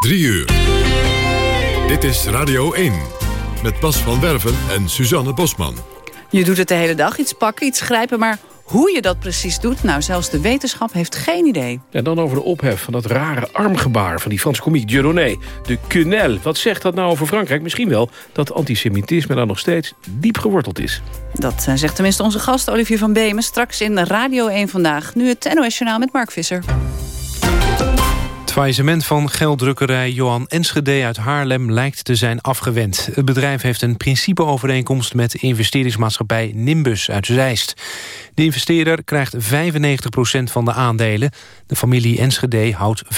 3 uur. Dit is Radio 1. Met Bas van Werven en Suzanne Bosman. Je doet het de hele dag, iets pakken, iets grijpen, maar hoe je dat precies doet, nou, zelfs de wetenschap heeft geen idee. En dan over de ophef van dat rare armgebaar van die Franse komiek Dieudonné. De quenelle. Wat zegt dat nou over Frankrijk? Misschien wel dat antisemitisme daar nog steeds diep geworteld is. Dat eh, zegt tenminste onze gast Olivier van Beemen. Straks in Radio 1 Vandaag. Nu het NOS Journaal met Mark Visser. Het faillissement van gelddrukkerij Johan Enschede uit Haarlem lijkt te zijn afgewend. Het bedrijf heeft een principeovereenkomst met investeringsmaatschappij Nimbus uit Zeist. De investeerder krijgt 95% van de aandelen. De familie Enschede houdt 5%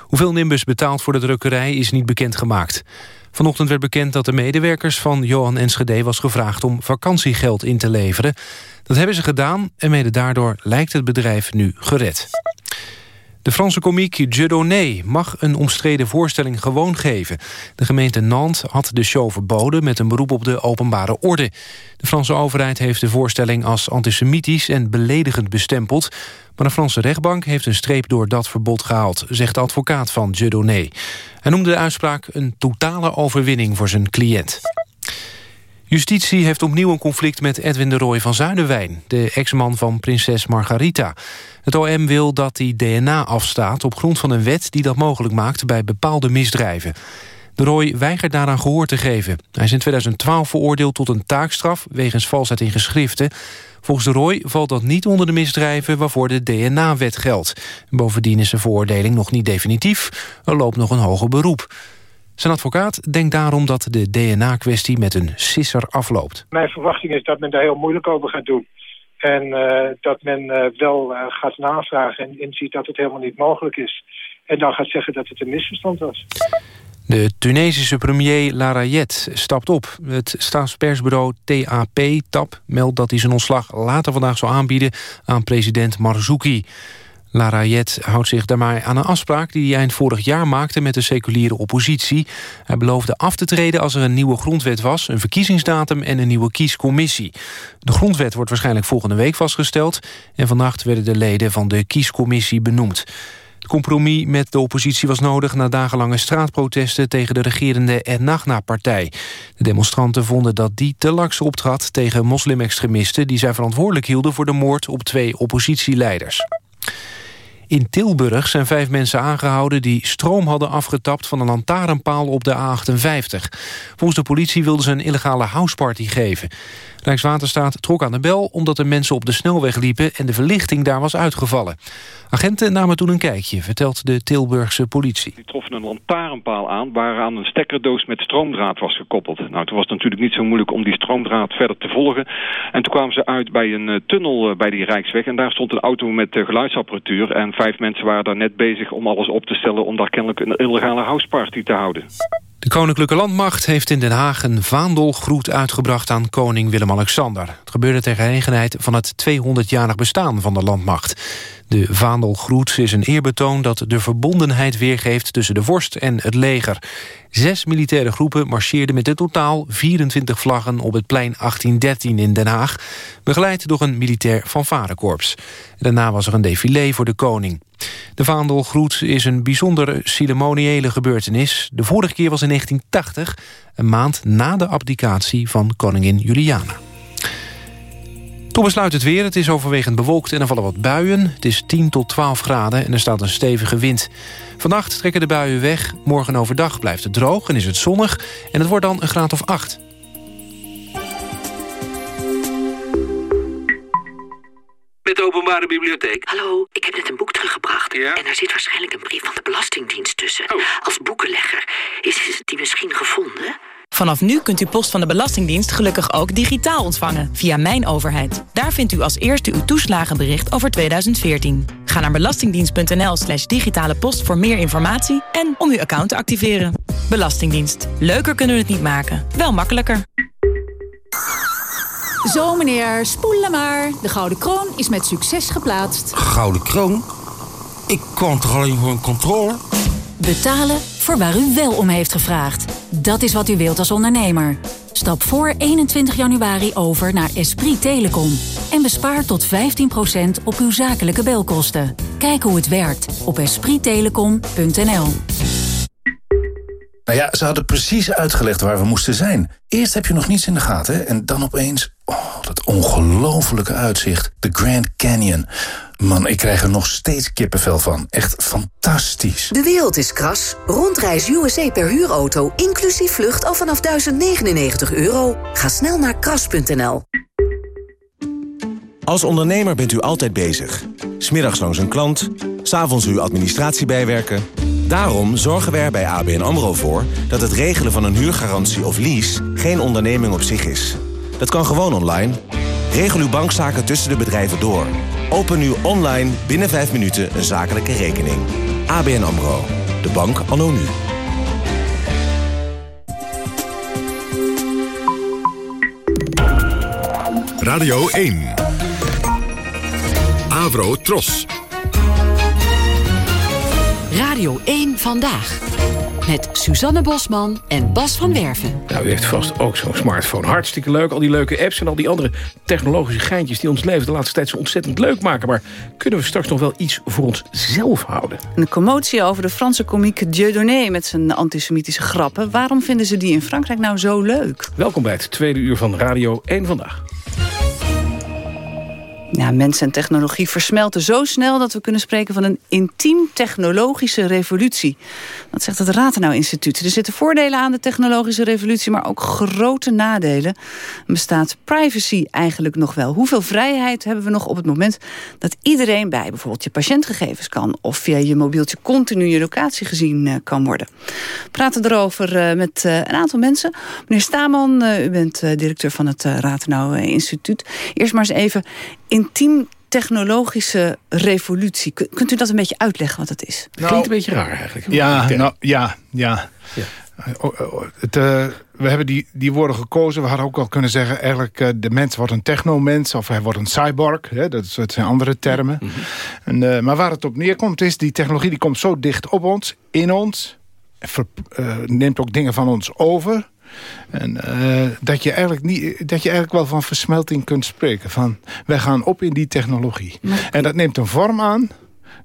Hoeveel Nimbus betaalt voor de drukkerij is niet bekendgemaakt. Vanochtend werd bekend dat de medewerkers van Johan Enschede was gevraagd om vakantiegeld in te leveren. Dat hebben ze gedaan en mede daardoor lijkt het bedrijf nu gered. De Franse komiek Dieudonné mag een omstreden voorstelling gewoon geven. De gemeente Nantes had de show verboden met een beroep op de openbare orde. De Franse overheid heeft de voorstelling als antisemitisch en beledigend bestempeld. Maar de Franse rechtbank heeft een streep door dat verbod gehaald... zegt de advocaat van Dieudonné. Hij noemde de uitspraak een totale overwinning voor zijn cliënt. Justitie heeft opnieuw een conflict met Edwin de Rooij van Zuiderwijn... de ex-man van prinses Margarita. Het OM wil dat hij DNA afstaat op grond van een wet... die dat mogelijk maakt bij bepaalde misdrijven. De Roy weigert daaraan gehoor te geven. Hij is in 2012 veroordeeld tot een taakstraf... wegens valsheid in geschriften. Volgens de Roy valt dat niet onder de misdrijven... waarvoor de DNA-wet geldt. Bovendien is de veroordeling nog niet definitief. Er loopt nog een hoger beroep. Zijn advocaat denkt daarom dat de DNA-kwestie met een sisser afloopt. Mijn verwachting is dat men daar heel moeilijk over gaat doen. En uh, dat men uh, wel uh, gaat navragen en inziet dat het helemaal niet mogelijk is. En dan gaat zeggen dat het een misverstand was. De Tunesische premier Larayet stapt op. Het staatspersbureau TAP, TAP meldt dat hij zijn ontslag later vandaag zal aanbieden aan president Marzouki. Larayet houdt zich daarmee aan een afspraak die hij eind vorig jaar maakte met de seculiere oppositie. Hij beloofde af te treden als er een nieuwe grondwet was, een verkiezingsdatum en een nieuwe kiescommissie. De grondwet wordt waarschijnlijk volgende week vastgesteld en vannacht werden de leden van de kiescommissie benoemd. Compromis met de oppositie was nodig na dagenlange straatprotesten tegen de regerende Ennahda-partij. De demonstranten vonden dat die te laks optrad tegen moslimextremisten die zij verantwoordelijk hielden voor de moord op twee oppositieleiders. In Tilburg zijn vijf mensen aangehouden die stroom hadden afgetapt van een lantaarnpaal op de A58. Volgens de politie wilden ze een illegale houseparty geven. Rijkswaterstaat trok aan de bel omdat er mensen op de snelweg liepen en de verlichting daar was uitgevallen. Agenten namen toen een kijkje, vertelt de Tilburgse politie. Die troffen een lantaarnpaal aan waaraan een stekkerdoos met stroomdraad was gekoppeld. Nou, toen was het natuurlijk niet zo moeilijk om die stroomdraad verder te volgen. En toen kwamen ze uit bij een uh, tunnel uh, bij die Rijksweg en daar stond een auto met uh, geluidsapparatuur. En vijf mensen waren daar net bezig om alles op te stellen om daar kennelijk een illegale houseparty te houden. De Koninklijke Landmacht heeft in Den Haag een vaandelgroet uitgebracht aan koning Willem-Alexander. Het gebeurde ter gelegenheid van het 200-jarig bestaan van de landmacht. De vaandelgroet is een eerbetoon dat de verbondenheid weergeeft tussen de vorst en het leger. Zes militaire groepen marcheerden met in totaal 24 vlaggen op het plein 1813 in Den Haag, begeleid door een militair fanfarekorps. Daarna was er een défilé voor de koning. De vaandelgroet is een bijzondere ceremoniële gebeurtenis. De vorige keer was in 1980, een maand na de abdicatie van koningin Juliana. Toen besluit het weer. Het is overwegend bewolkt en er vallen wat buien. Het is 10 tot 12 graden en er staat een stevige wind. Vannacht trekken de buien weg. Morgen overdag blijft het droog en is het zonnig. En het wordt dan een graad of 8. Met de openbare bibliotheek. Hallo, ik heb net een boek teruggebracht. Ja? En daar zit waarschijnlijk een brief van de Belastingdienst tussen. Oh. Als boekenlegger. Is die misschien gevonden? Vanaf nu kunt u post van de Belastingdienst gelukkig ook digitaal ontvangen via Mijn Overheid. Daar vindt u als eerste uw toeslagenbericht over 2014. Ga naar belastingdienst.nl slash digitale post voor meer informatie en om uw account te activeren. Belastingdienst. Leuker kunnen we het niet maken, wel makkelijker. Zo meneer, spoelen maar. De Gouden Kroon is met succes geplaatst. Gouden Kroon? Ik kwam toch alleen voor een controle? Betalen voor waar u wel om heeft gevraagd. Dat is wat u wilt als ondernemer. Stap voor 21 januari over naar Esprit Telecom. En bespaar tot 15% op uw zakelijke belkosten. Kijk hoe het werkt op esprittelecom.nl. Nou ja, ze hadden precies uitgelegd waar we moesten zijn. Eerst heb je nog niets in de gaten en dan opeens... Oh, dat ongelofelijke uitzicht. De Grand Canyon. Man, ik krijg er nog steeds kippenvel van. Echt fantastisch. De wereld is kras. Rondreis USA per huurauto, inclusief vlucht al vanaf 1099 euro. Ga snel naar kras.nl. Als ondernemer bent u altijd bezig. Smiddags langs een klant, s'avonds uw administratie bijwerken. Daarom zorgen wij er bij ABN AMRO voor... dat het regelen van een huurgarantie of lease geen onderneming op zich is. Dat kan gewoon online. Regel uw bankzaken tussen de bedrijven door. Open nu online binnen 5 minuten een zakelijke rekening. ABN AMRO. De bank anno nu. Radio 1. Avro Tros. Radio 1 Vandaag. Met Suzanne Bosman en Bas van Werven. Nou, u heeft vast ook zo'n smartphone. Hartstikke leuk. Al die leuke apps en al die andere technologische geintjes... die ons leven de laatste tijd zo ontzettend leuk maken. Maar kunnen we straks nog wel iets voor onszelf houden? Een commotie over de Franse komiek Dieudonné... met zijn antisemitische grappen. Waarom vinden ze die in Frankrijk nou zo leuk? Welkom bij het tweede uur van Radio 1 Vandaag. Ja, mens en technologie versmelten zo snel... dat we kunnen spreken van een intiem technologische revolutie. Wat zegt het Ratenau Instituut? Er zitten voordelen aan de technologische revolutie... maar ook grote nadelen. Bestaat privacy eigenlijk nog wel? Hoeveel vrijheid hebben we nog op het moment... dat iedereen bij bijvoorbeeld je patiëntgegevens kan... of via je mobieltje continu je locatie gezien uh, kan worden? We praten erover uh, met uh, een aantal mensen. Meneer Staman, u bent directeur van het Ratenau Instituut. Eerst maar eens even intiem technologische revolutie. Kunt u dat een beetje uitleggen wat dat is? Nou, Klinkt een beetje raar eigenlijk. Ja, nou, ja, ja. ja. Het, uh, we hebben die, die woorden gekozen. We hadden ook al kunnen zeggen... eigenlijk uh, de mens wordt een technomens of hij wordt een cyborg. Hè? Dat, is, dat zijn andere termen. Mm -hmm. en, uh, maar waar het op neerkomt is... die technologie die komt zo dicht op ons, in ons... Ver, neemt ook dingen van ons over... En uh, dat, je eigenlijk niet, dat je eigenlijk wel van versmelting kunt spreken. Van, wij gaan op in die technologie. Maar... En dat neemt een vorm aan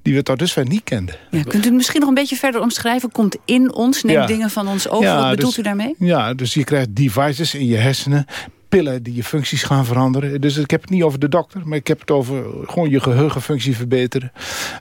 die we tot dusver niet kenden. Ja, kunt u het misschien nog een beetje verder omschrijven? Komt in ons, neemt ja. dingen van ons over. Ja, Wat bedoelt dus, u daarmee? Ja, dus je krijgt devices in je hersenen pillen die je functies gaan veranderen. Dus ik heb het niet over de dokter, maar ik heb het over gewoon je geheugenfunctie verbeteren.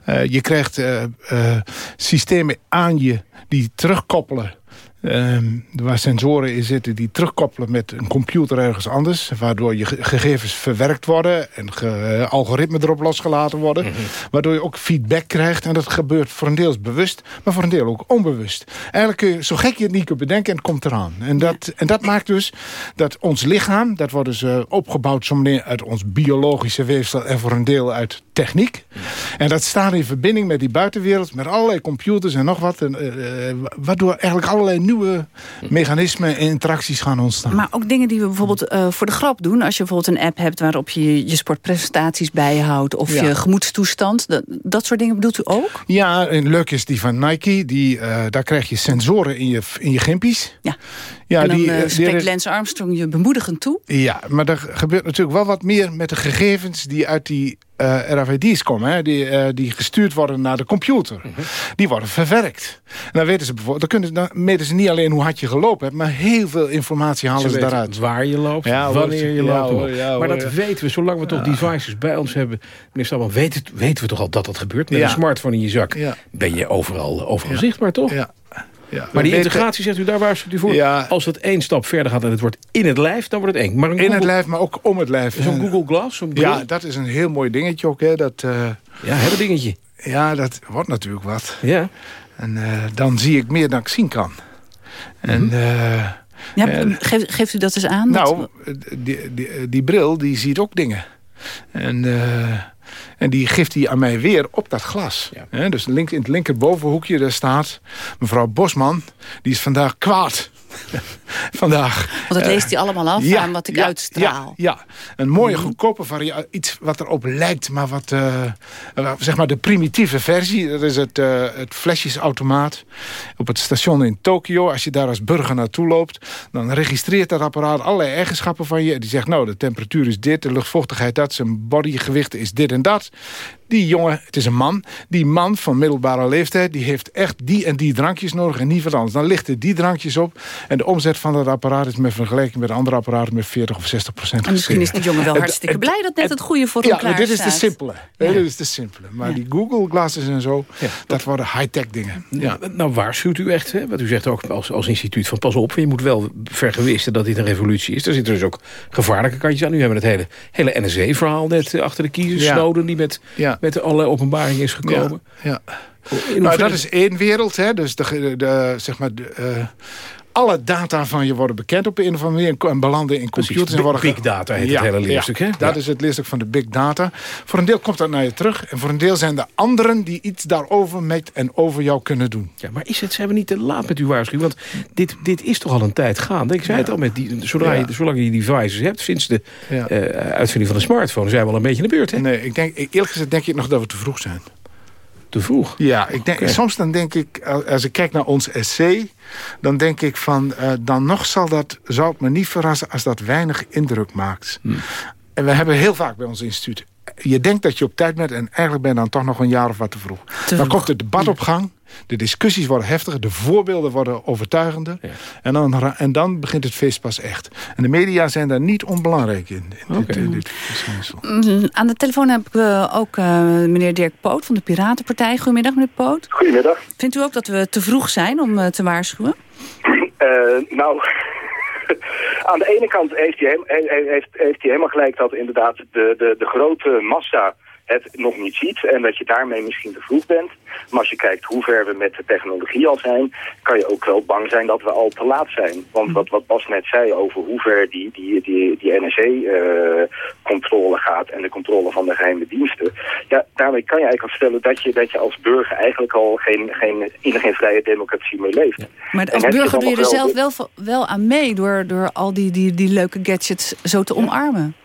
Uh, je krijgt uh, uh, systemen aan je die terugkoppelen Um, waar sensoren in zitten die terugkoppelen met een computer ergens anders. Waardoor je gegevens verwerkt worden en ge algoritmen erop losgelaten worden. Mm -hmm. Waardoor je ook feedback krijgt. En dat gebeurt voor een deel bewust, maar voor een deel ook onbewust. Eigenlijk kun je, zo gek je het niet kunt bedenken, en het komt eraan. En dat, en dat maakt dus dat ons lichaam, dat wordt dus uh, opgebouwd zometeen uit ons biologische weefsel en voor een deel uit techniek. Mm -hmm. En dat staat in verbinding met die buitenwereld, met allerlei computers en nog wat. En, uh, waardoor eigenlijk allerlei nieuwe mechanismen en interacties gaan ontstaan. Maar ook dingen die we bijvoorbeeld uh, voor de grap doen. Als je bijvoorbeeld een app hebt waarop je je sportprestaties bijhoudt... of ja. je gemoedstoestand. Dat, dat soort dingen bedoelt u ook? Ja, en leuk is die van Nike. Die, uh, daar krijg je sensoren in je, in je gimpies. Ja. Ja, en dan die, uh, spreekt die, Lance Armstrong je bemoedigend toe. Ja, maar er gebeurt natuurlijk wel wat meer met de gegevens... die uit die uh, RFID's komen, hè, die, uh, die gestuurd worden naar de computer. Mm -hmm. Die worden verwerkt. En dan weten ze bijvoorbeeld, dan, kunnen, dan meten ze niet alleen hoe hard je gelopen hebt, maar heel veel informatie halen ze, ze daaruit. Waar je loopt, ja, wanneer je ja, loopt. Hoor, ja, maar dat weten we, zolang we toch devices bij ons hebben. Meneer weten, weten we toch al dat dat gebeurt? Met een smartphone in je zak ben je overal, overal zichtbaar, toch? Ja. Ja, maar die integratie, zegt u, daar waarschuwt u voor. Ja. Als het één stap verder gaat en het wordt in het lijf, dan wordt het eng. Maar in Google... het lijf, maar ook om het lijf. Zo'n Google Glass? Zo ja, dat is een heel mooi dingetje ook. Hè, dat, uh... Ja, hebben dingetje. Ja, dat wordt natuurlijk wat. Ja. En uh, dan zie ik meer dan ik zien kan. En... Mm -hmm. uh, ja, geeft, geeft u dat eens aan? Nou, die, die, die, bril die ziet ook dingen. En... En die geeft hij aan mij weer op dat glas. Ja. dus in het linkerbovenhoekje daar staat... mevrouw Bosman, die is vandaag kwaad. vandaag. Want dat leest hij allemaal af ja, aan wat ik ja, uitstraal. Ja, ja, een mooie mm. goedkope variant. Iets wat erop lijkt, maar wat... Uh, zeg maar de primitieve versie. Dat is het, uh, het flesjesautomaat. Op het station in Tokio. Als je daar als burger naartoe loopt... dan registreert dat apparaat allerlei eigenschappen van je. Die zegt, nou, de temperatuur is dit, de luchtvochtigheid dat... zijn bodygewicht is dit en dat die jongen, het is een man, die man van middelbare leeftijd... die heeft echt die en die drankjes nodig en niet wat anders. Dan lichten die drankjes op en de omzet van dat apparaat... is met vergelijking met andere apparaten met 40 of 60 procent En misschien is die jongen wel hartstikke blij dat net het goede voor hem klaar Ja, dit is de simpele. Dit is de simpele. Maar die Google glasses en zo, dat worden high-tech dingen. Ja. Nou waarschuwt u echt, hè? wat u zegt ook als, als instituut van pas op... je moet wel vergewisten dat dit een revolutie is. Er zitten dus ook gevaarlijke kantjes aan. Nu hebben we het hele, hele NSE-verhaal net eh, achter de kiezers. Snowden die met, met allerlei openbaringen is gekomen. Ja. Nou, dat is één wereld. Hè? Dus de, de, zeg maar, de, uh, alle data van je worden bekend op een of andere manier... en belanden in computers. en worden big data heet het hele leerstuk, hè? dat is het leerstuk van de big data. Voor een deel komt dat naar je terug. En voor een deel zijn er anderen die iets daarover met en over jou kunnen doen. Ja, maar is het, zijn we niet te laat met uw waarschuwing? Want dit, dit is toch al een tijd gaande? Ik zei het al, met die, zodra je, zolang je die devices hebt... sinds de uh, uitvinding van de smartphone zijn we al een beetje in de beurt, hè? Nee, ik denk, eerlijk gezegd denk ik nog dat we te vroeg zijn te vroeg. Ja, ik denk, soms dan denk ik, als ik kijk naar ons essay... dan denk ik van, uh, dan nog zal dat, zou het me niet verrassen... als dat weinig indruk maakt. Hmm. En we hebben heel vaak bij ons instituut... je denkt dat je op tijd bent en eigenlijk ben je dan toch nog een jaar of wat te vroeg. dan komt het debat op gang... De discussies worden heftiger, de voorbeelden worden overtuigender. En, dan, en dan begint het feest pas echt. En de media zijn daar niet onbelangrijk in. in dit, in dit mm, Aan de telefoon heb ik uh, ook uh, meneer Dirk Poot van de Piratenpartij. Goedemiddag, meneer Poot. Goedemiddag. Vindt u ook dat we te vroeg zijn om uh, te waarschuwen? nou, aan de ene kant heeft hij, heeft, heeft hij helemaal gelijk dat inderdaad de, de, de grote massa het nog niet ziet en dat je daarmee misschien te vroeg bent. Maar als je kijkt hoe ver we met de technologie al zijn, kan je ook wel bang zijn dat we al te laat zijn. Want wat, wat Bas net zei over hoe ver die, die, die, die NSE-controle uh, gaat en de controle van de geheime diensten. Ja, daarmee kan je eigenlijk al stellen dat je, dat je als burger eigenlijk al geen, geen, in geen vrije democratie meer leeft. Maar als burger doe je er zelf wel, wel aan mee door, door al die, die, die leuke gadgets zo te omarmen.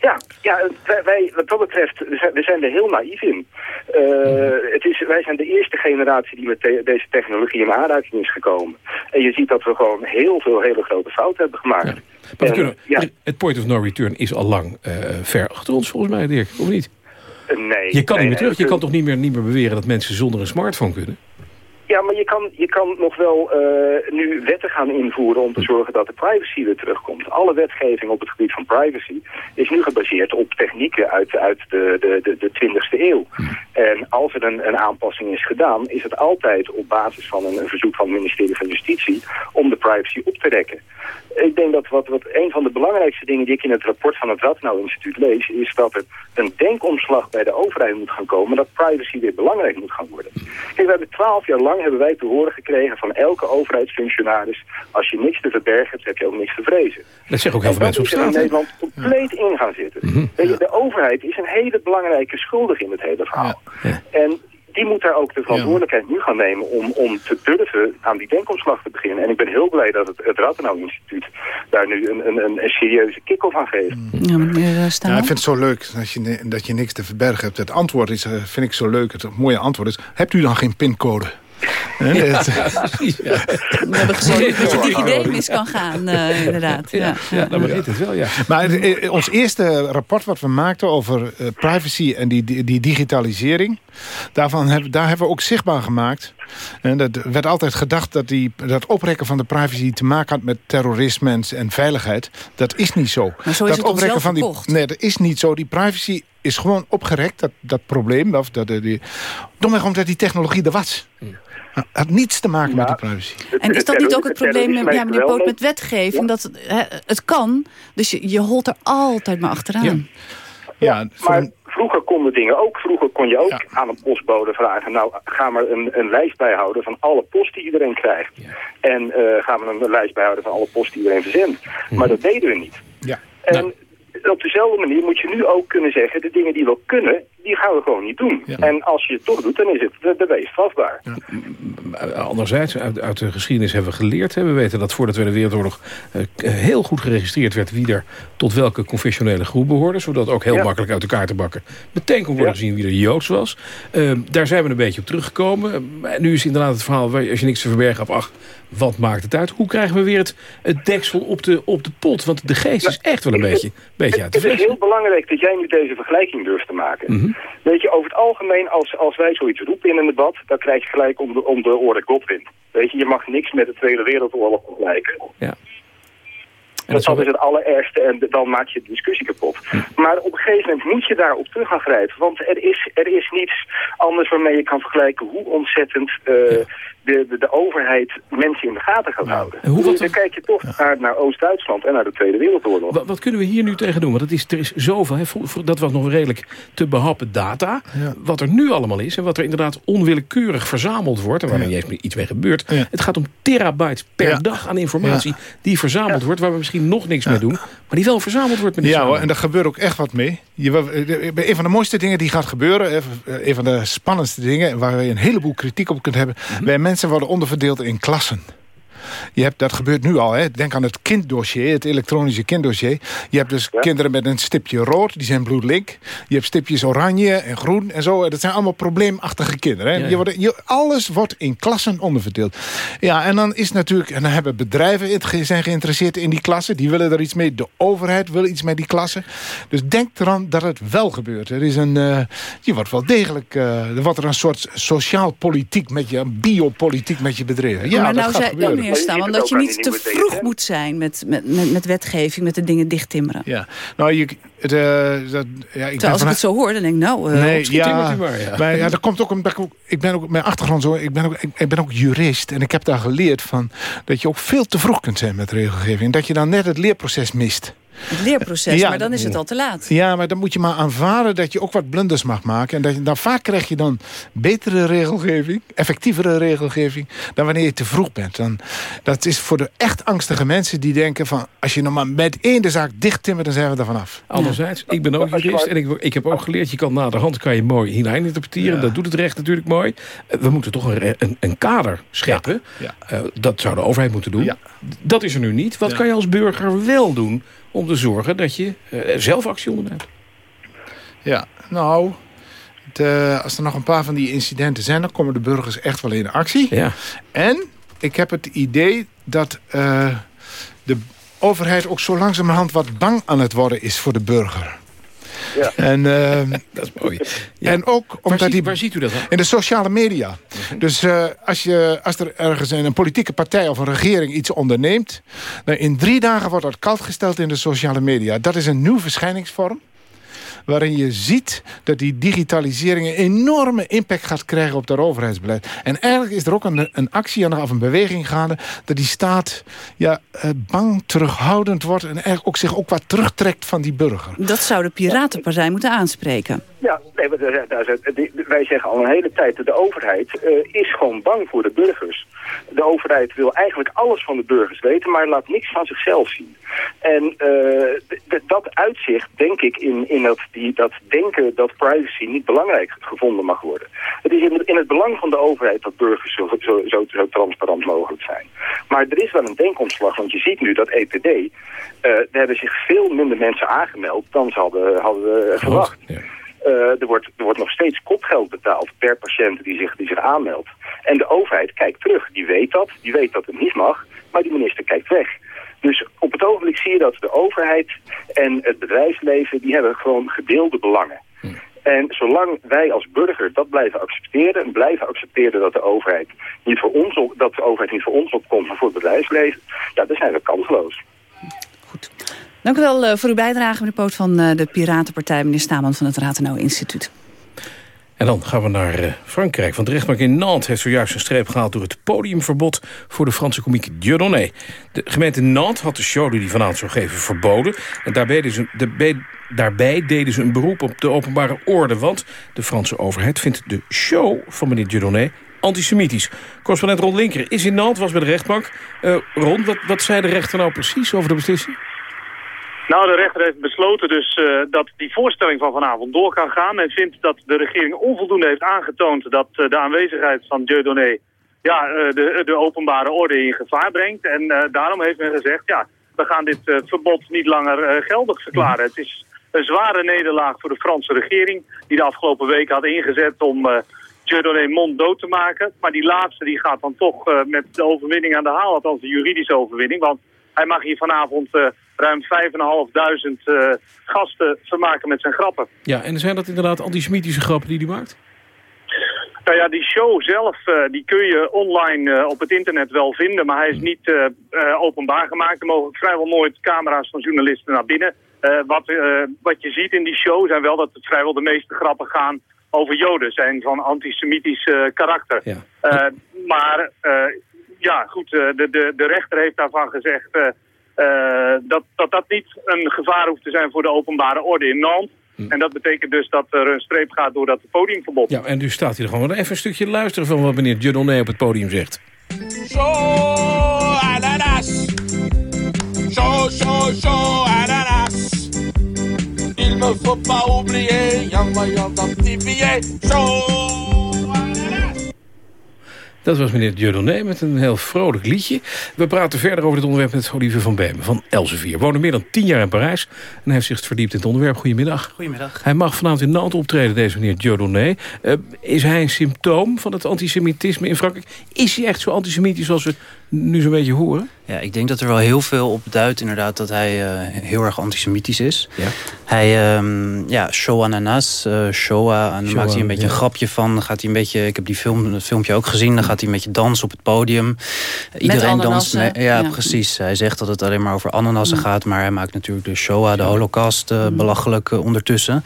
Ja, ja wij, wat dat betreft, we zijn er heel naïef in. Uh, het is, wij zijn de eerste generatie die met deze technologie in aanraking is gekomen. En je ziet dat we gewoon heel veel hele grote fouten hebben gemaakt. Ja. kunnen, ja. Het point of no return is al lang uh, ver achter ons volgens mij, Dirk, of niet? Uh, nee. Je kan nee, niet meer terug. Je kan toch niet meer, niet meer beweren dat mensen zonder een smartphone kunnen? Ja, maar je kan, je kan nog wel uh, nu wetten gaan invoeren om te zorgen dat de privacy weer terugkomt. Alle wetgeving op het gebied van privacy is nu gebaseerd op technieken uit, uit de, de, de, de 20e eeuw. En als er een, een aanpassing is gedaan, is het altijd op basis van een, verzoek van het ministerie van Justitie om de privacy op te rekken. Ik denk dat wat, wat een van de belangrijkste dingen die ik in het rapport van het Radnau Instituut lees, is dat er een denkomslag bij de overheid moet gaan komen, dat privacy weer belangrijk moet gaan worden. We hebben twaalf jaar lang hebben wij te horen gekregen van elke overheidsfunctionaris, als je niks te verbergen hebt, heb je ook niks te vrezen. Dat zeggen ook heel veel mensen op straat. in Nederland compleet in gaan zitten. Mm -hmm. De overheid is een hele belangrijke schuldig in het hele verhaal. Ja. En die moet daar ook de verantwoordelijkheid nu gaan nemen om, om te durven aan die denkomslag te beginnen. En ik ben heel blij dat het, het Rathenau Instituut daar nu een, een, een, serieuze kick-off aan geeft. Ja, meneer ja, ik vind het zo leuk dat je, dat je niks te verbergen hebt. Het antwoord is, vind ik zo leuk, het mooie antwoord is, hebt u dan geen pincode? Ja, ja. We hebben gezien dat je DigiD mis kan gaan, uh, inderdaad. Ja, ja, dan begint het wel, ja. Maar ons eerste rapport wat we maakten over uh, privacy en die, die, die digitalisering... Daarvan heb, daar hebben we ook zichtbaar gemaakt... En dat werd altijd gedacht dat die, dat oprekken van de privacy te maken had met terrorisme en veiligheid. Dat is niet zo. Maar zo is dat het oprekken van die, Nee, dat is niet zo. Die privacy is gewoon opgerekt, dat, dat probleem. Of dat, die, domweg omdat die technologie er was. Het had niets te maken met die privacy. En is dat niet ook het probleem met, ja, meneer Poot, met wetgeving? Dat hè, het kan, dus je, je holt er altijd maar achteraan. Ja, ja maar vroeger konden dingen ook. Vroeger kon je ook ja. aan een postbode vragen... nou, ga maar een, een lijst bijhouden van alle post die iedereen krijgt. Ja. En uh, ga maar een lijst bijhouden van alle post die iedereen verzendt. Mm. Maar dat deden we niet. Ja. En nou op dezelfde manier moet je nu ook kunnen zeggen... de dingen die we kunnen, die gaan we gewoon niet doen. Ja. En als je het toch doet, dan is het de, de wees strafbaar. Ja. Anderzijds, uit, uit, de geschiedenis hebben we geleerd. Hè. We weten dat voor de Tweede Wereldoorlog uh, heel goed geregistreerd werd... wie er tot welke confessionele groep behoorde. Zodat ook heel ja. makkelijk uit elkaar te bakken meteen kon worden gezien wie er Joods was. Uh, daar zijn we een beetje op teruggekomen. Uh, nu is inderdaad het verhaal, als je niks te verbergen hebt... ach, wat maakt het uit? Hoe krijgen we weer het, het deksel op de, op de pot? Want de geest is echt wel een beetje, beetje uit de Het is heel belangrijk dat jij nu deze vergelijking durft te maken. Mm -hmm. Weet je, over het algemeen, als, als wij zoiets roepen in een debat, dan krijg je gelijk om de, om de oren Godwin. Weet je, je mag niks met de Tweede Wereldoorlog vergelijken. Ja. Dat, dat is het allerergste en dan maak je de discussie kapot. Maar op een gegeven moment moet je daarop terug gaan grijpen. Want er is, er is niets anders waarmee je kan vergelijken hoe ontzettend uh, de, de, de, overheid mensen in de gaten gaat houden. hoe, wat, dan kijk je toch naar, naar Oost-Duitsland en naar de Tweede Wereldoorlog. Wat, wat, kunnen we hier nu tegen doen? Want het is, er is zoveel, hè, dat was nog redelijk te behappen data. Ja. Wat er nu allemaal is en wat er inderdaad onwillekeurig verzameld wordt... en waar er niet eens iets mee gebeurt. Het gaat om terabytes per dag aan informatie die verzameld wordt... waar we misschien nog niks mee doen, maar die wel verzameld wordt. Met ja hoor, en daar gebeurt ook echt wat mee. Je, een van de mooiste dingen die gaat gebeuren... een van de spannendste dingen waar je een heleboel kritiek op kunt hebben... Mm -hmm. bij mensen worden onderverdeeld in klassen. Je hebt, dat gebeurt nu al. Hè. Denk aan het kinddossier, het elektronische kinddossier. Je hebt dus ja. kinderen met een stipje rood, die zijn bloedlink. Je hebt stipjes oranje en groen en zo. Dat zijn allemaal probleemachtige kinderen. Hè. Ja, ja. Je wordt, je, alles wordt in klassen onderverdeeld. Ja, en dan is natuurlijk, en dan hebben bedrijven het, zijn geïnteresseerd in die klassen. Die willen er iets mee. De overheid wil iets met die klassen. Dus denk eraan dat het wel gebeurt. Er is een, uh, je wordt wel degelijk, uh, er wordt er een soort sociaal politiek met je, biopolitiek met je bedrijven. Ja, maar dat nou gaat zei gebeuren. Meneer Staan, want dat je niet te vroeg moet zijn met, met, met, met wetgeving, met de dingen dichttimmeren. Ja, nou, je, het, uh, dat, ja, ik Terwijl als ik het zo hoor, dan denk ik, nou, uh, nee, ja, maar, ja. Maar, ja, dat komt ook omdat ik, ook, ik ben ook mijn achtergrond zo, ik ben ook, ik, ik, ben ook jurist en ik heb daar geleerd van dat je ook veel te vroeg kunt zijn met regelgeving, dat je dan net het leerproces mist. Het leerproces, ja, maar dan is het al te laat. Ja, maar dan moet je maar aanvaarden dat je ook wat blunders mag maken. En dat je, dan vaak krijg je dan betere regelgeving, effectievere regelgeving... dan wanneer je te vroeg bent. Dan, dat is voor de echt angstige mensen die denken van... als je nog maar met één de zaak dicht timmert, dan zijn we er vanaf. Anderzijds, ik ben ook jurist en ik, ik heb ook geleerd... je kan na de hand kan je mooi hinein interpreteren. Ja. Dat doet het recht natuurlijk mooi. We moeten toch een, een, een kader scheppen. Ja. Ja. Uh, dat zou de overheid moeten doen. Dat is er nu niet. Wat kan je als burger wel doen om te zorgen dat je uh, zelf actie onderneemt. Ja, nou, de, als er nog een paar van die incidenten zijn... dan komen de burgers echt wel in actie. Ja. En ik heb het idee dat uh, de overheid ook zo langzamerhand wat bang aan het worden is voor de burger. Ja. En, uh, dat is mooi. Ja. En ook omdat waar, ziet, die, waar ziet u dat dan? In de sociale media. Dus uh, als, je, als er ergens een, een politieke partij of een regering iets onderneemt... dan in drie dagen wordt dat koud gesteld in de sociale media. Dat is een nieuw verschijningsvorm waarin je ziet dat die digitalisering een enorme impact gaat krijgen op dat overheidsbeleid. En eigenlijk is er ook een, een actie aan de, of een beweging gaande dat die staat ja, bang, terughoudend wordt en eigenlijk ook zich ook wat terugtrekt van die burger. Dat zou de Piratenpartij moeten aanspreken. Ja, nee, maar wij zeggen al een hele tijd dat de overheid uh, is gewoon bang voor de burgers. De overheid wil eigenlijk alles van de burgers weten, maar laat niks van zichzelf zien. En uh, dat uitzicht, denk ik, in, in dat, die, dat denken dat privacy niet belangrijk gevonden mag worden. Het is in, in het belang van de overheid dat burgers zo, zo, zo, zo transparant mogelijk zijn. Maar er is wel een denkomslag, want je ziet nu dat EPD, uh, er hebben zich veel minder mensen aangemeld dan ze hadden, hadden verwacht. Ja. Uh, er, wordt, er wordt nog steeds kopgeld betaald per patiënt die zich, die zich aanmeldt. En de overheid kijkt terug. Die weet dat. Die weet dat het niet mag. Maar die minister kijkt weg. Dus op het ogenblik zie je dat de overheid en het bedrijfsleven... die hebben gewoon gedeelde belangen. Hm. En zolang wij als burger dat blijven accepteren... en blijven accepteren dat de overheid niet voor ons, op, dat de overheid niet voor ons opkomt... maar voor het bedrijfsleven, ja, dan zijn we kansloos. Dank u wel voor uw bijdrage, meneer Poot van de Piratenpartij... meneer Staman van het Ratenau Instituut. En dan gaan we naar uh, Frankrijk. Want de rechtbank in Nantes heeft zojuist een streep gehaald... door het podiumverbod voor de Franse komiek Dieudonné. De gemeente Nantes had de show die hij vanavond zou geven verboden. En daarbij deden, ze, de, daarbij deden ze een beroep op de openbare orde. Want de Franse overheid vindt de show van meneer Dieudonné antisemitisch. Correspondent Ron Linker is in Nantes, was bij de rechtbank. Uh, Ron, wat, wat zei de rechter nou precies over de beslissing? Nou, de rechter heeft besloten dus uh, dat die voorstelling van vanavond door kan gaan. En vindt dat de regering onvoldoende heeft aangetoond dat uh, de aanwezigheid van Dieudonné ja, uh, de, de openbare orde in gevaar brengt. En daarom heeft men gezegd, ja, we gaan dit verbod niet langer geldig verklaren. Het is een zware nederlaag voor de Franse regering die de afgelopen week had ingezet om Dieudonné monddood te maken. Maar die laatste die gaat dan toch met de overwinning aan de haal, althans de juridische overwinning. Want hij mag hier vanavond ruim 5.500 gasten vermaken met zijn grappen. Ja, en zijn dat inderdaad antisemitische grappen die hij maakt? Nou ja, die show zelf die kun je online op het internet wel vinden, maar hij is niet openbaar gemaakt. Er mogen vrijwel nooit camera's van journalisten naar binnen. wat, wat je ziet in die show zijn wel dat het vrijwel de meeste grappen gaan over Joden zijn van antisemitisch karakter. Ja. Uh, maar uh, ja, goed, de, de, de rechter heeft daarvan gezegd dat, dat dat niet een gevaar hoeft te zijn voor de openbare orde in Nantes. Hm. En dat betekent dus dat er een streep gaat door dat podiumverbod. Ja, en nu staat hij er gewoon. Even een stukje luisteren van wat meneer Dieudonné op het podium zegt. Zo, ananas. Zo, zo, zo, ananas. Il me faut pas oublier, yang identifier. Zo, dat was meneer Dieudonné met een heel vrolijk liedje. We praten verder over dit onderwerp met Olivier van Beemen van Elsevier. Woonde meer dan tien jaar in Parijs en heeft zich verdiept in het onderwerp. Goedemiddag. Goedemiddag. Hij mag vanavond in Nantes optreden, deze meneer Dieudonné. Uh, is hij een symptoom van het antisemitisme in Frankrijk? Is hij echt zo antisemitisch als we nu zo'n beetje horen? Ja, ik denk dat er wel heel veel op duidt inderdaad dat hij uh, heel erg antisemitisch is. Ja. Hij, um, ja, show ananas, uh, showa, en dan maakt hij een beetje ja. een grapje van. Dan gaat hij een beetje, ik heb die film, het filmpje ook gezien, dan gaat hij een beetje dansen op het podium. Iedereen danst mee. Ja, ja, precies. Hij zegt dat het alleen maar over ananassen gaat, maar hij maakt natuurlijk de showa, de holocaust, uh, belachelijk ondertussen.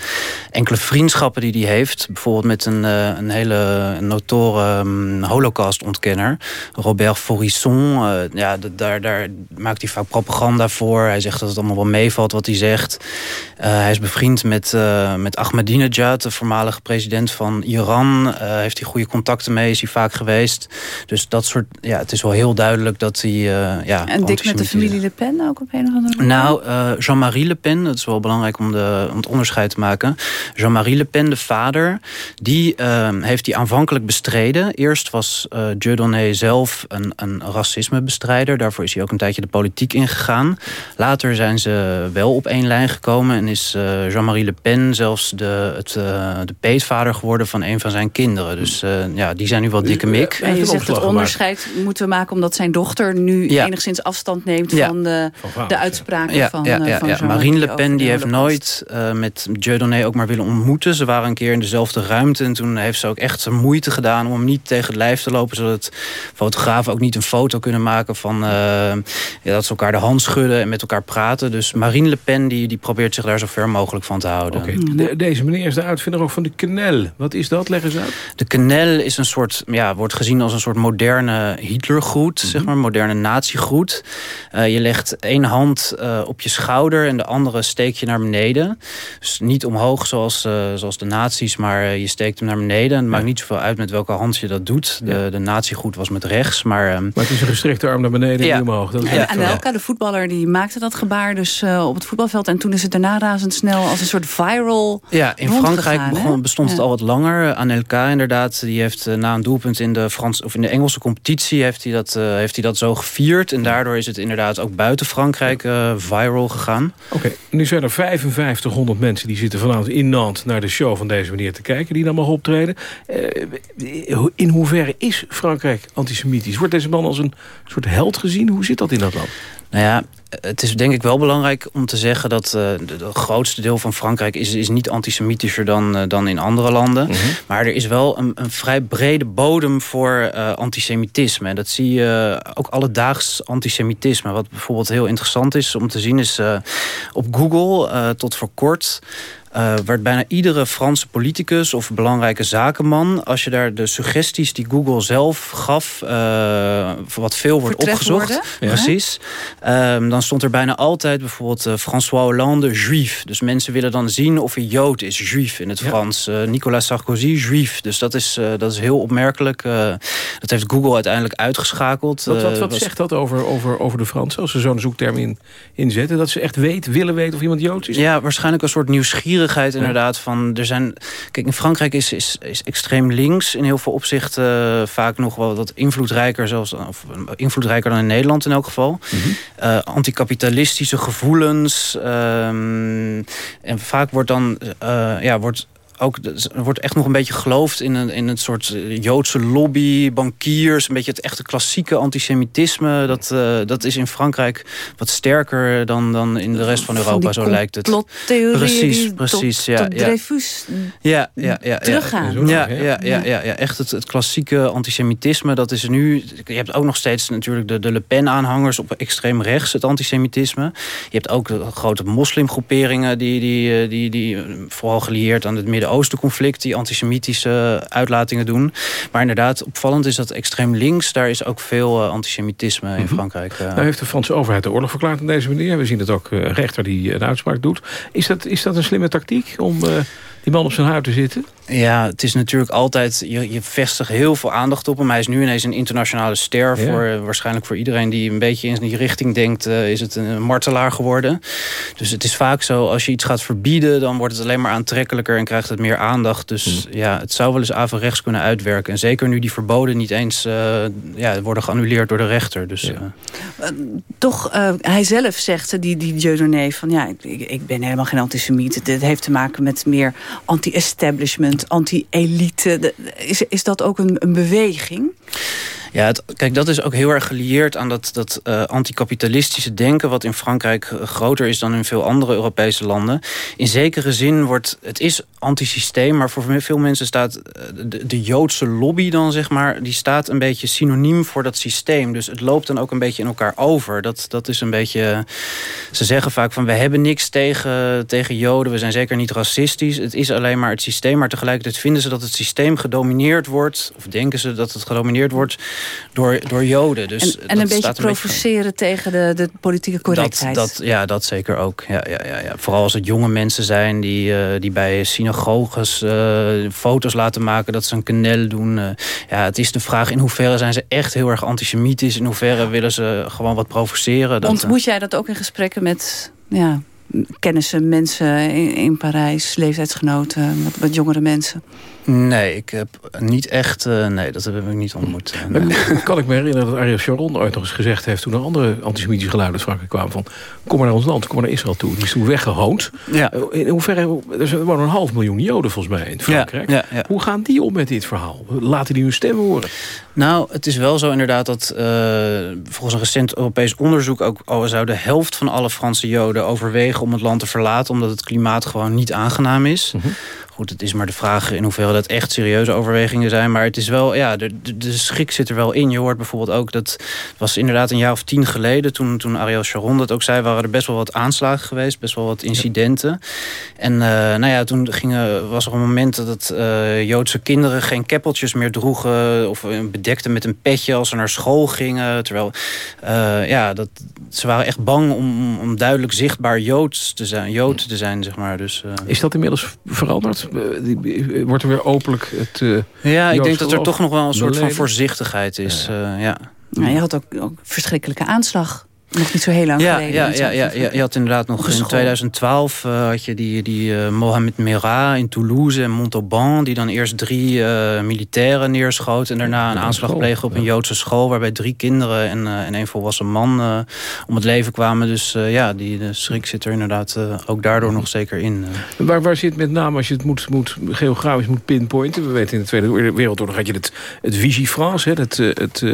Enkele vriendschappen die hij heeft, bijvoorbeeld met een, een hele notoren um, holocaust-ontkenner, Robert Forisson. Ja, daar, daar maakt hij vaak propaganda voor. Hij zegt dat het allemaal wel meevalt wat hij zegt. Uh, hij is bevriend met, uh, met Ahmadinejad, de voormalige president van Iran. Heeft hij goede contacten mee, is hij vaak geweest. Dus dat soort, ja, het is wel heel duidelijk dat hij... ja, en dik met de familie Le Pen ook op een of andere manier? Nou, Jean-Marie Le Pen, dat is wel belangrijk om, de, om het onderscheid te maken. Jean-Marie Le Pen, de vader, die heeft hij aanvankelijk bestreden. Eerst was uh, Dieudonné zelf een, een racismebestrijder. Daarvoor is hij ook een tijdje de politiek ingegaan. Later zijn ze wel op één lijn gekomen en is uh, Jean-Marie Le Pen zelfs de, het, uh, de peetvader geworden van een van zijn kinderen. Dus uh, ja, die zijn nu wel dikke mik. En je zegt het onderscheid moeten we maken omdat zijn dochter nu ja. enigszins afstand neemt ja. van de, van de uitspraken ja, van, ja, ja, van ja. Marine Le Pen die heeft nooit met Dieudonné ook maar willen ontmoeten. Ze waren een keer in dezelfde ruimte en toen heeft ze ook echt zijn moeite gedaan om hem niet tegen het lijf te lopen, zodat fotografen ook niet een foto kunnen maken van ja, dat ze elkaar de hand schudden en met elkaar praten. Dus Marine Le Pen die, die probeert zich daar zo ver mogelijk van te houden. Okay. De, deze meneer is de uitvinder ook van de quenelle. Wat is dat? Leg eens uit. De quenelle is een soort, ja, wordt gezien als een soort moderne Hitlergroet, mm zeg maar, moderne natiegroet. Uh, je legt één hand uh, op je schouder en de andere steek je naar beneden. Dus niet omhoog zoals, uh, zoals de nazi's, maar je steekt hem naar beneden. Het ja. maakt niet zoveel uit met welke hand je dat doet. De, ja. de natiegroet was met rechts, maar... maar het is een gestrekte arm naar beneden en omhoog. Dat ja. Anelka, de voetballer, die maakte dat gebaar dus uh, op het voetbalveld. En toen is het daarna razendsnel als een soort viral Ja, in Frankrijk begon, bestond ja. het al wat langer. Anelka inderdaad, die heeft uh, na een doelpunt in de, Frans, of in de Engelse competitie... heeft hij dat, uh, heeft hij dat zo gevierd. En daardoor is het inderdaad ook buiten Frankrijk viral gegaan. Oké, okay. nu zijn er 5500 mensen die zitten vanavond in Nantes... naar de show van deze meneer te kijken, die dan mag optreden. in hoeverre is Frankrijk antisemitisch? Wordt deze man als een soort held gezien? Hoe zit dat in dat land? Nou ja, het is denk ik wel belangrijk om te zeggen dat uh, het grootste deel van Frankrijk is, is niet antisemitischer dan, uh, dan in andere landen. Mm -hmm. Maar er is wel een, een vrij brede bodem voor uh, antisemitisme. En dat zie je ook alledaags antisemitisme. Wat bijvoorbeeld heel interessant is om te zien is op Google tot voor kort uh, werd bijna iedere Franse politicus of belangrijke zakenman... als je daar de suggesties die Google zelf gaf... Uh, wat veel wordt opgezocht, precies... Um, dan stond er bijna altijd bijvoorbeeld uh, François Hollande juif. Dus mensen willen dan zien of hij jood is, juif in het ja. Frans. Nicolas Sarkozy, juif. Dus dat is, dat is heel opmerkelijk. dat heeft Google uiteindelijk uitgeschakeld. Wat, wat, wat was... zegt dat over, over, over de Fransen, als ze zo'n zoekterm in, inzetten? Dat ze echt weten, willen weten of iemand joods is? Ja, waarschijnlijk een soort nieuwsgierigheid inderdaad. Van, er zijn, kijk, in Frankrijk is, is, is extreem links in heel veel opzichten uh, vaak nog wel wat invloedrijker, zelfs, of invloedrijker dan in Nederland in elk geval. Mm -hmm. uh, anticapitalistische gevoelens. Um, en vaak wordt dan uh, ja, wordt ook, er wordt echt nog een beetje geloofd in een, in een soort Joodse lobby, bankiers, een beetje het echte klassieke antisemitisme. Dat, dat is in Frankrijk wat sterker dan, dan in de rest van Europa, zo lijkt het. Precies, precies. ja, tot Dreyfus ja, ja, ja, teruggaan. Ja, ja, ja, ja, ja, ja, echt het, het klassieke antisemitisme, dat is nu. Je hebt ook nog steeds natuurlijk de, de Le Pen-aanhangers op extreem rechts, het antisemitisme. Je hebt ook de grote moslimgroeperingen die, die, die, die, vooral gelieerd aan het Midden-Oosten conflict, die antisemitische uitlatingen doen. Maar inderdaad, opvallend is dat extreem links, daar is ook veel antisemitisme in Frankrijk. Nou heeft de Franse overheid de oorlog verklaard op deze manier. We zien het ook een rechter die een uitspraak doet. Is dat, is dat een slimme tactiek om die man op zijn huid te zitten? Ja, het is natuurlijk altijd... Je, je vestigt heel veel aandacht op hem. Hij is nu ineens een internationale ster. Voor, eh, waarschijnlijk voor iedereen die een beetje in die richting denkt... Uh, is het een martelaar geworden. Dus het is vaak zo, als je iets gaat verbieden... dan wordt het alleen maar aantrekkelijker en krijgt het meer aandacht. Dus hmm. ja, het zou wel eens averechts kunnen uitwerken. En zeker nu die verboden niet eens uh, ja, worden geannuleerd door de rechter. Dus, ja. toch, hij zelf zegt, die, die Dieudonné... van ja, ik, ik ben helemaal geen antisemiet. Het heeft te maken met meer anti-establishment, anti-elite. Is, is dat ook een, een beweging? Ja, kijk, dat is ook heel erg gelieerd aan dat, dat uh, anticapitalistische denken... wat in Frankrijk eh, groter is dan in veel andere Europese landen. In zekere zin wordt... Het is antisysteem, maar voor veel mensen staat... Eh, de, de, Joodse lobby dan, zeg maar... die staat een beetje synoniem voor dat systeem. Dus het loopt dan ook een beetje in elkaar over. Dat, dat is een beetje... Ze zeggen vaak van, we hebben niks tegen, tegen Joden. We zijn zeker niet racistisch. Het is alleen maar het systeem. Maar tegelijkertijd vinden ze dat het systeem gedomineerd wordt... of denken ze dat het gedomineerd wordt door, door Joden. Dus en, en een beetje provoceren tegen de, de politieke correctheid. Dat, dat, ja, dat zeker ook. Ja, ja, ja, ja. Vooral als het jonge mensen zijn die, uh, die bij synagoges uh, foto's laten maken dat ze een kanel doen. Uh, ja, het is de vraag in hoeverre zijn ze echt heel erg antisemitisch. In hoeverre willen ze gewoon wat provoceren. Dat, Ontmoet jij dat ook in gesprekken met ja, kennissen, mensen in, in Parijs, leeftijdsgenoten, wat, wat jongere mensen? Nee, ik heb niet echt... Uh, nee, dat heb ik niet ontmoet. Nee. Kan ik me herinneren dat Ariel Sharon ooit nog eens gezegd heeft... toen er andere antisemitische geluiden uit Frankrijk kwamen... van kom maar naar ons land, kom maar naar Israël toe. Die is toen weggehoond. Ja. Eh, in hoeverre... Er wonen een half miljoen Joden volgens mij in Frankrijk. Ja, ja, Hoe gaan die om met dit verhaal? Laten die hun stem horen? Nou, het is wel zo inderdaad dat... Uh, volgens een recent Europees onderzoek... ook oh, zou de helft van alle Franse Joden overwegen om het land te verlaten... omdat het klimaat gewoon niet aangenaam is. Mm Goed, het is maar de vraag in hoeverre dat echt serieuze overwegingen zijn. Maar het is wel, ja, de, de, de schrik zit er wel in. Je hoort bijvoorbeeld ook, dat was inderdaad een jaar of tien geleden... toen, toen Ariel Sharon dat ook zei, waren er best wel wat aanslagen geweest. Best wel wat incidenten. En uh, nou ja, toen gingen, was er een moment dat uh, Joodse kinderen geen keppeltjes meer droegen... of bedekten met een petje als ze naar school gingen. Terwijl, uh, ja, dat, ze waren echt bang om, om duidelijk zichtbaar Joods te zijn, Jood te zijn, zeg maar. Dus, Is dat inmiddels veranderd? Eh, wordt er weer openlijk het uh, Ja, ik denk dat er toch nog wel een soort van voorzichtigheid is. Ja. Uh, ja. ja. je had ook, ook verschrikkelijke aanslag nog niet zo heel lang ja, geleden. Ja, ja, ja, ja, je had inderdaad nog in 2012 uh, had je die, die uh, Mohamed Merah in Toulouse en Montauban... die dan eerst drie uh, militairen neerschoot... en daarna een aanslag plegen op een Joodse school... waarbij drie kinderen en, en een volwassen man om het leven kwamen. Dus ja, die de schrik zit er inderdaad ook daardoor nog zeker in. Waar, waar zit met name, als je het moet, moet, geografisch moet pinpointen... we weten in de Tweede Wereldoorlog had je het, het Vichy France... het, het, het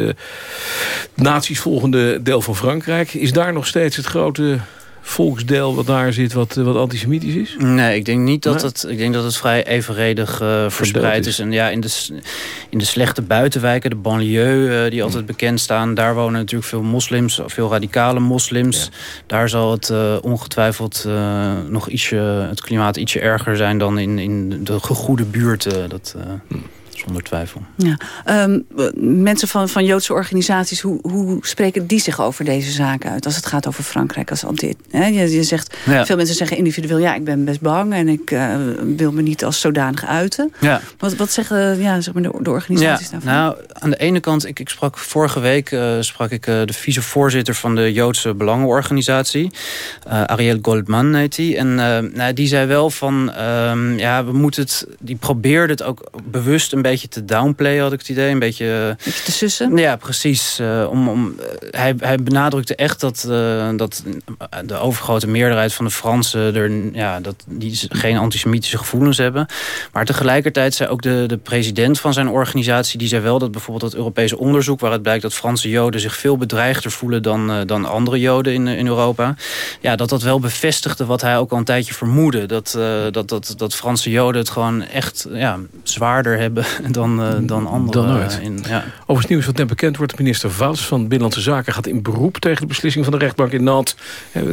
nazi's volgende deel van Frankrijk is daar nog steeds het grote volksdeel wat daar zit wat, wat antisemitisch is? Nee, ik denk niet dat het. Ik denk dat het vrij evenredig uh, verspreid is. En ja, in de, in de slechte buitenwijken, de banlieue, uh, die altijd bekend staan, daar wonen natuurlijk veel moslims, veel radicale moslims. Daar zal het uh, ongetwijfeld nog ietsje, het klimaat ietsje erger zijn dan in, in de gegoede buurten. Dat, hm. Zonder twijfel. Ja. Um, mensen van, van Joodse organisaties, hoe, hoe spreken die zich over deze zaken uit? Als het gaat over Frankrijk als anti... Hè? Je, je zegt, Veel mensen zeggen individueel, ja, ik ben best bang... en ik uh, wil me niet als zodanig uiten. Ja. Wat, wat zeggen ja, zeg maar de, de organisaties ja. daarvan? Nou, aan de ene kant, ik, ik sprak vorige week uh, sprak ik uh, de vicevoorzitter van de Joodse Belangenorganisatie. Ariel Goldman heet die. En nou, die zei wel van, um, ja, we moeten het... Die probeerde het ook bewust een beetje beetje te downplayen, had ik het idee. Een beetje, beetje te sussen? Ja, precies. om, om, hij, hij benadrukte echt dat, dat de overgrote meerderheid van de Fransen... Er, ja, dat die geen antisemitische gevoelens hebben. Maar tegelijkertijd zei ook de, de president van zijn organisatie... die zei wel dat bijvoorbeeld dat Europese onderzoek... waaruit blijkt dat Franse Joden zich veel bedreigder voelen... dan, dan andere Joden in, in Europa. Ja, dat dat wel bevestigde wat hij ook al een tijdje vermoedde. Dat, dat, dat, dat Franse Joden het gewoon echt ja, zwaarder hebben dan, uh, dan anderen. Dan uh, in, ja. Over het nieuws wat net bekend wordt... minister Valls van Binnenlandse Zaken gaat in beroep... tegen de beslissing van de rechtbank in Nantes.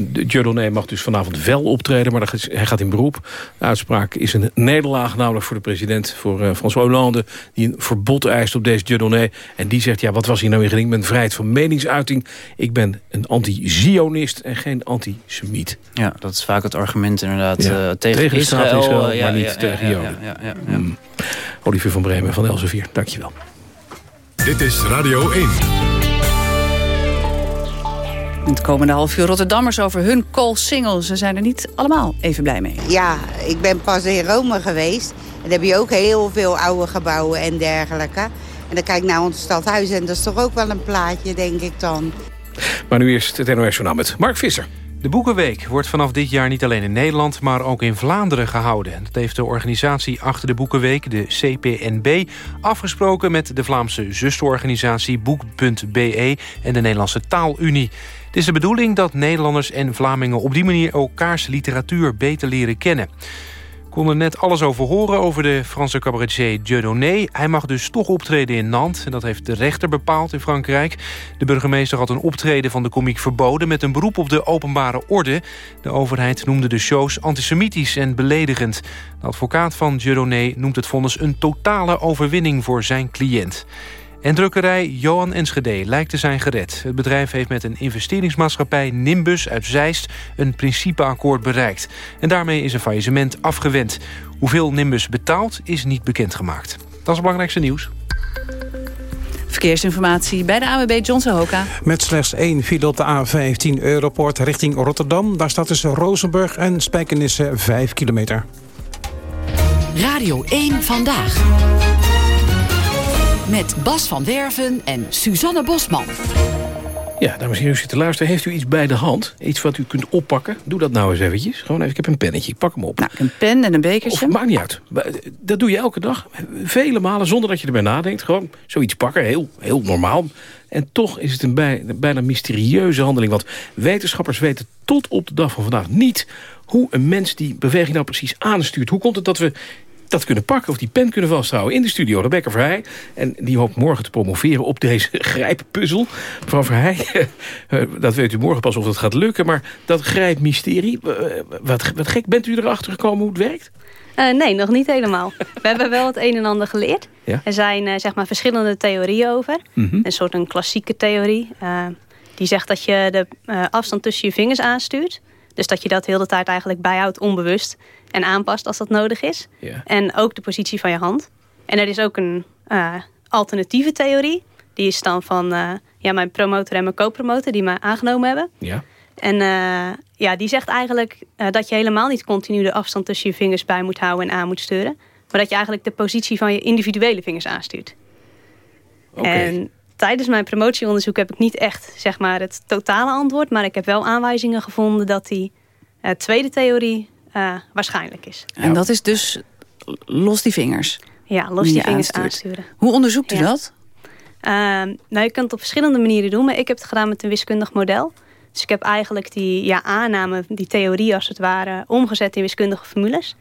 Dieudonné mag dus vanavond wel optreden, maar hij gaat in beroep. De uitspraak is een nederlaag namelijk voor de president... voor uh, François Hollande, die een verbod eist op deze Dieudonné. En die zegt, ja, wat was hier nou in gering met vrijheid van meningsuiting? Ik ben een anti-Zionist en geen antisemiet. Ja, dat is vaak het argument inderdaad ja. tegen, tegen Israël. Maar niet tegen Joden. Ja, ja, mm. Olivier van Bremen van Elsevier, dankjewel. Dit is Radio 1. In het komende half uur Rotterdammers over hun single. Ze zijn er niet allemaal even blij mee. Ja, ik ben pas in Rome geweest. En daar heb je ook heel veel oude gebouwen en dergelijke. En dan kijk ik naar ons stadhuis en dat is toch ook wel een plaatje, denk ik dan. Maar nu eerst het NOS Journaal met Mark Visser. De Boekenweek wordt vanaf dit jaar niet alleen in Nederland... maar ook in Vlaanderen gehouden. Dat heeft de organisatie achter de Boekenweek, de CPNB... afgesproken met de Vlaamse zusterorganisatie Boek.be... en de Nederlandse Taalunie. Het is de bedoeling dat Nederlanders en Vlamingen... op die manier elkaars literatuur beter leren kennen konden net alles over horen over de Franse cabaretier Dieudonné. Hij mag dus toch optreden in Nantes. En dat heeft de rechter bepaald in Frankrijk. De burgemeester had een optreden van de komiek verboden... met een beroep op de openbare orde. De overheid noemde de shows antisemitisch en beledigend. De advocaat van Dieudonné noemt het vonnis een totale overwinning voor zijn cliënt. En drukkerij Johan Enschede lijkt te zijn gered. Het bedrijf heeft met een investeringsmaatschappij Nimbus uit Zeist... een principeakkoord bereikt. En daarmee is een faillissement afgewend. Hoeveel Nimbus betaalt is niet bekendgemaakt. Dat is het belangrijkste nieuws. Verkeersinformatie bij de AWB Johnson Hoka. Met slechts één file op de A15 Europort richting Rotterdam. Daar staat tussen Rozenburg en Spijkenisse 5 kilometer. Radio 1 Vandaag. Met Bas van Werven en Suzanne Bosman. Ja, dames en heren, u zit te luisteren. Heeft u iets bij de hand? Iets wat u kunt oppakken? Doe dat nou eens eventjes. Gewoon even, ik heb een pennetje, ik pak hem op. Nou, een pen en een bekertje? Of, maakt niet uit. Dat doe je elke dag. Vele malen, zonder dat je erbij nadenkt. Gewoon zoiets pakken, heel, heel normaal. En toch is het een bij, bijna mysterieuze handeling. Want wetenschappers weten tot op de dag van vandaag niet... hoe een mens die beweging nou precies aanstuurt. Hoe komt het dat we dat kunnen pakken of die pen kunnen vasthouden. In de studio Rebecca Verheij. En die hoopt morgen te promoveren op deze grijppuzzel. Mevrouw Verheij, eh, dat weet u morgen pas of dat gaat lukken. Maar dat grijpmysterie, eh, wat, wat gek, bent u erachter gekomen hoe het werkt? Uh, nee, nog niet helemaal. We hebben wel het een en ander geleerd. Ja? Er zijn uh, zeg maar verschillende theorieën over. Mm -hmm. Een soort een klassieke theorie. Uh, die zegt dat je de afstand tussen je vingers aanstuurt. Dus dat je dat heel de tijd eigenlijk bijhoudt onbewust. En aanpast als dat nodig is. En ook de positie van je hand. En er is ook een uh, alternatieve theorie. Die is dan van uh, ja, mijn promotor en mijn co-promotor die mij aangenomen hebben. Ja. En uh, ja, die zegt eigenlijk dat je helemaal niet continu de afstand tussen je vingers bij moet houden en aan moet sturen. Maar dat je eigenlijk de positie van je individuele vingers aanstuurt. Okay. En tijdens mijn promotieonderzoek heb ik niet echt zeg maar, het totale antwoord. Maar ik heb wel aanwijzingen gevonden dat die uh, tweede theorie uh, waarschijnlijk is. En dat is dus los die vingers? Ja, los die vingers aansturen. Hoe onderzoekt u ja. dat? Uh, nou, je kunt het op verschillende manieren doen. Maar ik heb het gedaan met een wiskundig model. Dus ik heb eigenlijk die ja, aanname, die theorie als het ware... omgezet in wiskundige formules.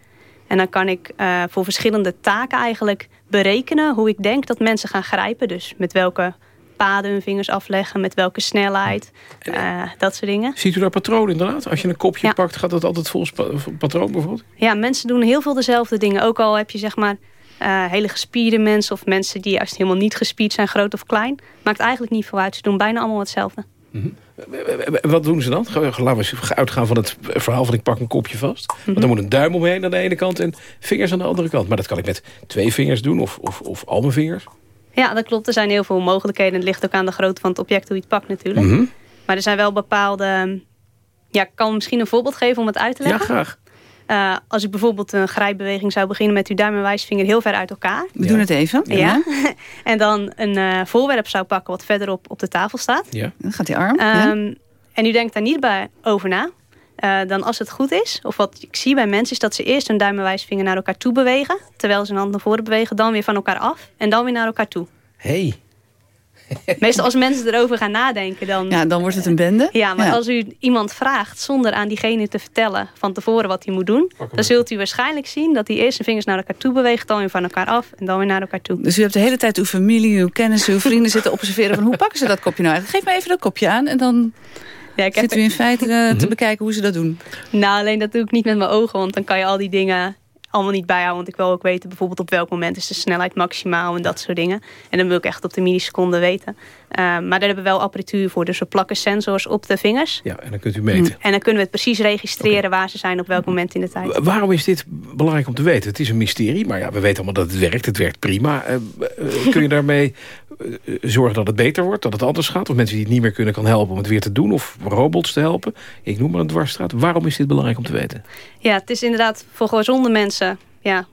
En dan kan ik uh, voor verschillende taken eigenlijk berekenen... hoe ik denk dat mensen gaan grijpen. Dus met welke paden hun vingers afleggen, met welke snelheid, uh, dat soort dingen. Ziet u daar patroon inderdaad? Als je een kopje ja. pakt, gaat dat altijd volgens patroon bijvoorbeeld? Ja, mensen doen heel veel dezelfde dingen. Ook al heb je zeg maar uh, hele gespierde mensen of mensen die juist helemaal niet gespierd zijn, groot of klein. Maakt eigenlijk niet veel uit. Ze doen bijna allemaal hetzelfde. Mm -hmm. Wat doen ze dan? Laten we eens uitgaan van het verhaal van ik pak een kopje vast. Mm -hmm. Want dan moet een duim omheen aan de ene kant en vingers aan de andere kant. Maar dat kan ik met twee vingers doen of, of, of al mijn vingers. Ja, dat klopt. Er zijn heel veel mogelijkheden. Het ligt ook aan de grootte van het object hoe je het pakt natuurlijk. Mm -hmm. Maar er zijn wel bepaalde... Ja, ik kan misschien een voorbeeld geven om het uit te leggen. Ja, graag. Uh, als ik bijvoorbeeld een grijpbeweging zou beginnen met uw duim en wijsvinger heel ver uit elkaar. We doen het even. Ja. en dan een uh, voorwerp zou pakken wat verderop op de tafel staat. Ja. Dan gaat die arm. Um, en u denkt daar niet bij over na. Uh, dan als het goed is, of wat ik zie bij mensen... is dat ze eerst hun duim en wijsvinger naar elkaar toe bewegen... terwijl ze een hand naar voren bewegen, dan weer van elkaar af... en dan weer naar elkaar toe. Hey. Meestal als mensen erover gaan nadenken, dan... Ja, dan wordt het een bende. Ja, maar als u iemand vraagt zonder aan diegene te vertellen van tevoren wat hij moet doen... dan zult u waarschijnlijk zien dat hij eerst zijn vingers naar elkaar toe beweegt... dan weer van elkaar af en dan weer naar elkaar toe. Dus u hebt de hele tijd uw familie, uw kennissen, uw vrienden zitten observeren... van hoe pakken ze dat kopje nou uit? Geef me even dat kopje aan en dan... Ja, ik Zit u in feite uh, te bekijken hoe ze dat doen? Nou, alleen dat doe ik niet met mijn ogen. Want dan kan je al die dingen allemaal niet bijhouden. Want ik wil ook weten bijvoorbeeld op welk moment is de snelheid maximaal en dat soort dingen. En dan wil ik echt op de milliseconde weten. Uh, maar daar hebben we wel apparatuur voor. Dus we plakken sensors op de vingers. Ja, en dan kunt u meten. En dan kunnen we het precies registreren waar ze zijn op welk moment in de tijd. Waarom is dit belangrijk om te weten? Het is een mysterie, maar ja, we weten allemaal dat het werkt. Het werkt prima. Uh, uh, kun je daarmee zorgen dat het beter wordt, dat het anders gaat? Of mensen die het niet meer kunnen kan helpen om het weer te doen? Of robots te helpen? Ik noem maar een dwarsstraat. Waarom is dit belangrijk om te weten? Ja, het is inderdaad voor gezonde mensen ja,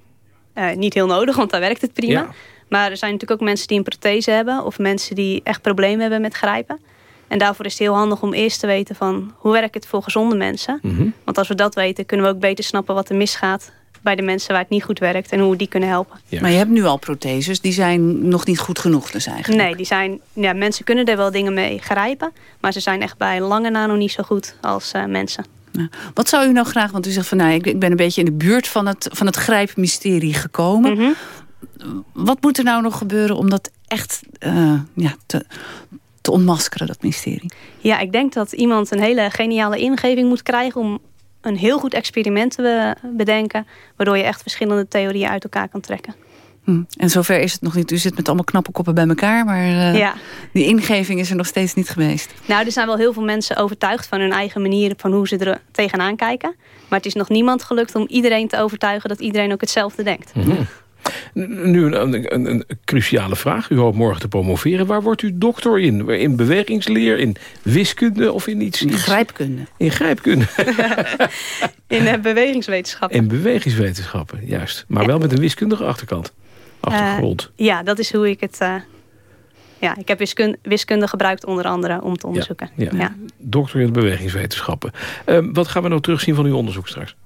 niet heel nodig, want daar werkt het prima. Ja. Maar er zijn natuurlijk ook mensen die een prothese hebben... of mensen die echt problemen hebben met grijpen. En daarvoor is het heel handig om eerst te weten van... hoe werkt het voor gezonde mensen? Mm -hmm. Want als we dat weten, kunnen we ook beter snappen wat er misgaat bij de mensen waar het niet goed werkt en hoe we die kunnen helpen. Maar je hebt nu al protheses, die zijn nog niet goed genoeg dus eigenlijk? Nee, die zijn, ja, mensen kunnen er wel dingen mee grijpen, maar ze zijn echt bij lange na nog niet zo goed als uh, mensen. Nou, wat zou u nou graag, want u zegt van nou, ik, ik ben een beetje in de buurt van het, van het grijpmysterie gekomen. Mm -hmm. Wat moet er nou nog gebeuren om dat echt uh, ja, te, te ontmaskeren, dat mysterie? Ja, ik denk dat iemand een hele geniale ingeving moet krijgen om een heel goed experiment te bedenken... waardoor je echt verschillende theorieën uit elkaar kan trekken. Hm. En zover is het nog niet. U zit met allemaal knappe koppen bij elkaar... maar uh, ja. die ingeving is er nog steeds niet geweest. Nou, er zijn wel heel veel mensen overtuigd van hun eigen manier... van hoe ze er tegenaan kijken. Maar het is nog niemand gelukt om iedereen te overtuigen... dat iedereen ook hetzelfde denkt. Mm -hmm. Nu een, een, een, cruciale vraag. U hoopt morgen te promoveren. Waar wordt u doctor in? In bewegingsleer, in wiskunde of in iets? In grijpkunde. In grijpkunde. in uh, bewegingswetenschappen. In bewegingswetenschappen, juist. Maar wel met een wiskundige achterkant. Achtergrond. Uh, ja, dat is hoe ik het... Uh, ja, ik heb wiskunde, wiskunde gebruikt onder andere om te onderzoeken. Ja, ja. ja. Doctor in bewegingswetenschappen. Uh, wat gaan we nou terugzien van uw onderzoek straks?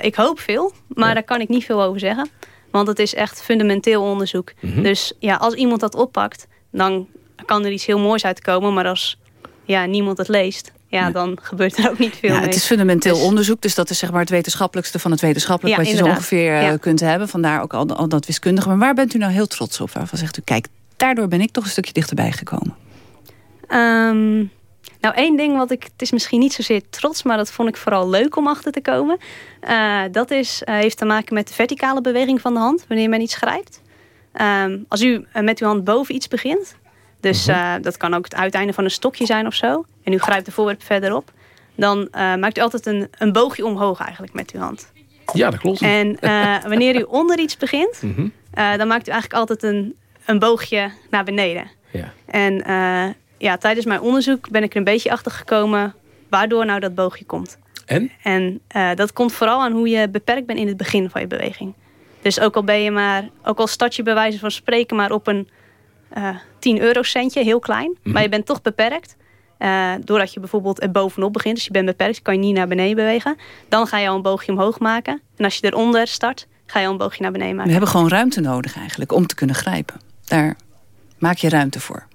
ik hoop veel, maar daar kan ik niet veel over zeggen. Want het is echt fundamenteel onderzoek. Mm -hmm. Dus ja, als iemand dat oppakt, dan kan er iets heel moois uitkomen. Maar als ja, niemand het leest, ja, nee. dan gebeurt er ook niet veel ja, mee. Het is fundamenteel dus, onderzoek, dus dat is zeg maar het wetenschappelijkste van het wetenschappelijk... Ja, wat je zo ongeveer ja. kunt hebben. Vandaar ook al, al, dat wiskundige. Maar waar bent u nou heel trots op? Waarvan zegt u, kijk, daardoor ben ik toch een stukje dichterbij gekomen. Um, nou, één ding wat ik... Het is misschien niet zozeer trots, maar dat vond ik vooral leuk om achter te komen. Uh, dat is, uh, heeft te maken met de verticale beweging van de hand, wanneer men iets grijpt. Um, als u uh, met uw hand boven iets begint, dus uh, dat kan ook het uiteinde van een stokje zijn of zo, en u grijpt de voorwerp verderop, dan maakt u altijd een, een boogje omhoog eigenlijk met uw hand. Ja, dat klopt. En wanneer u onder iets begint, -hmm. dan maakt u eigenlijk altijd een, een boogje naar beneden. Ja. En ja, tijdens mijn onderzoek ben ik er een beetje achter gekomen waardoor nou dat boogje komt. En? En uh, dat komt vooral aan hoe je beperkt bent in het begin van je beweging. Dus ook al ben je maar, ook al start je bij wijze van spreken maar op een uh, 10 eurocentje, heel klein, mm -hmm. maar je bent toch beperkt. Uh, doordat je bijvoorbeeld er bovenop begint, dus je bent beperkt, kan je niet naar beneden bewegen. Dan ga je al een boogje omhoog maken. En als je eronder start, ga je al een boogje naar beneden maken. We hebben gewoon ruimte nodig eigenlijk om te kunnen grijpen. Daar maak je ruimte voor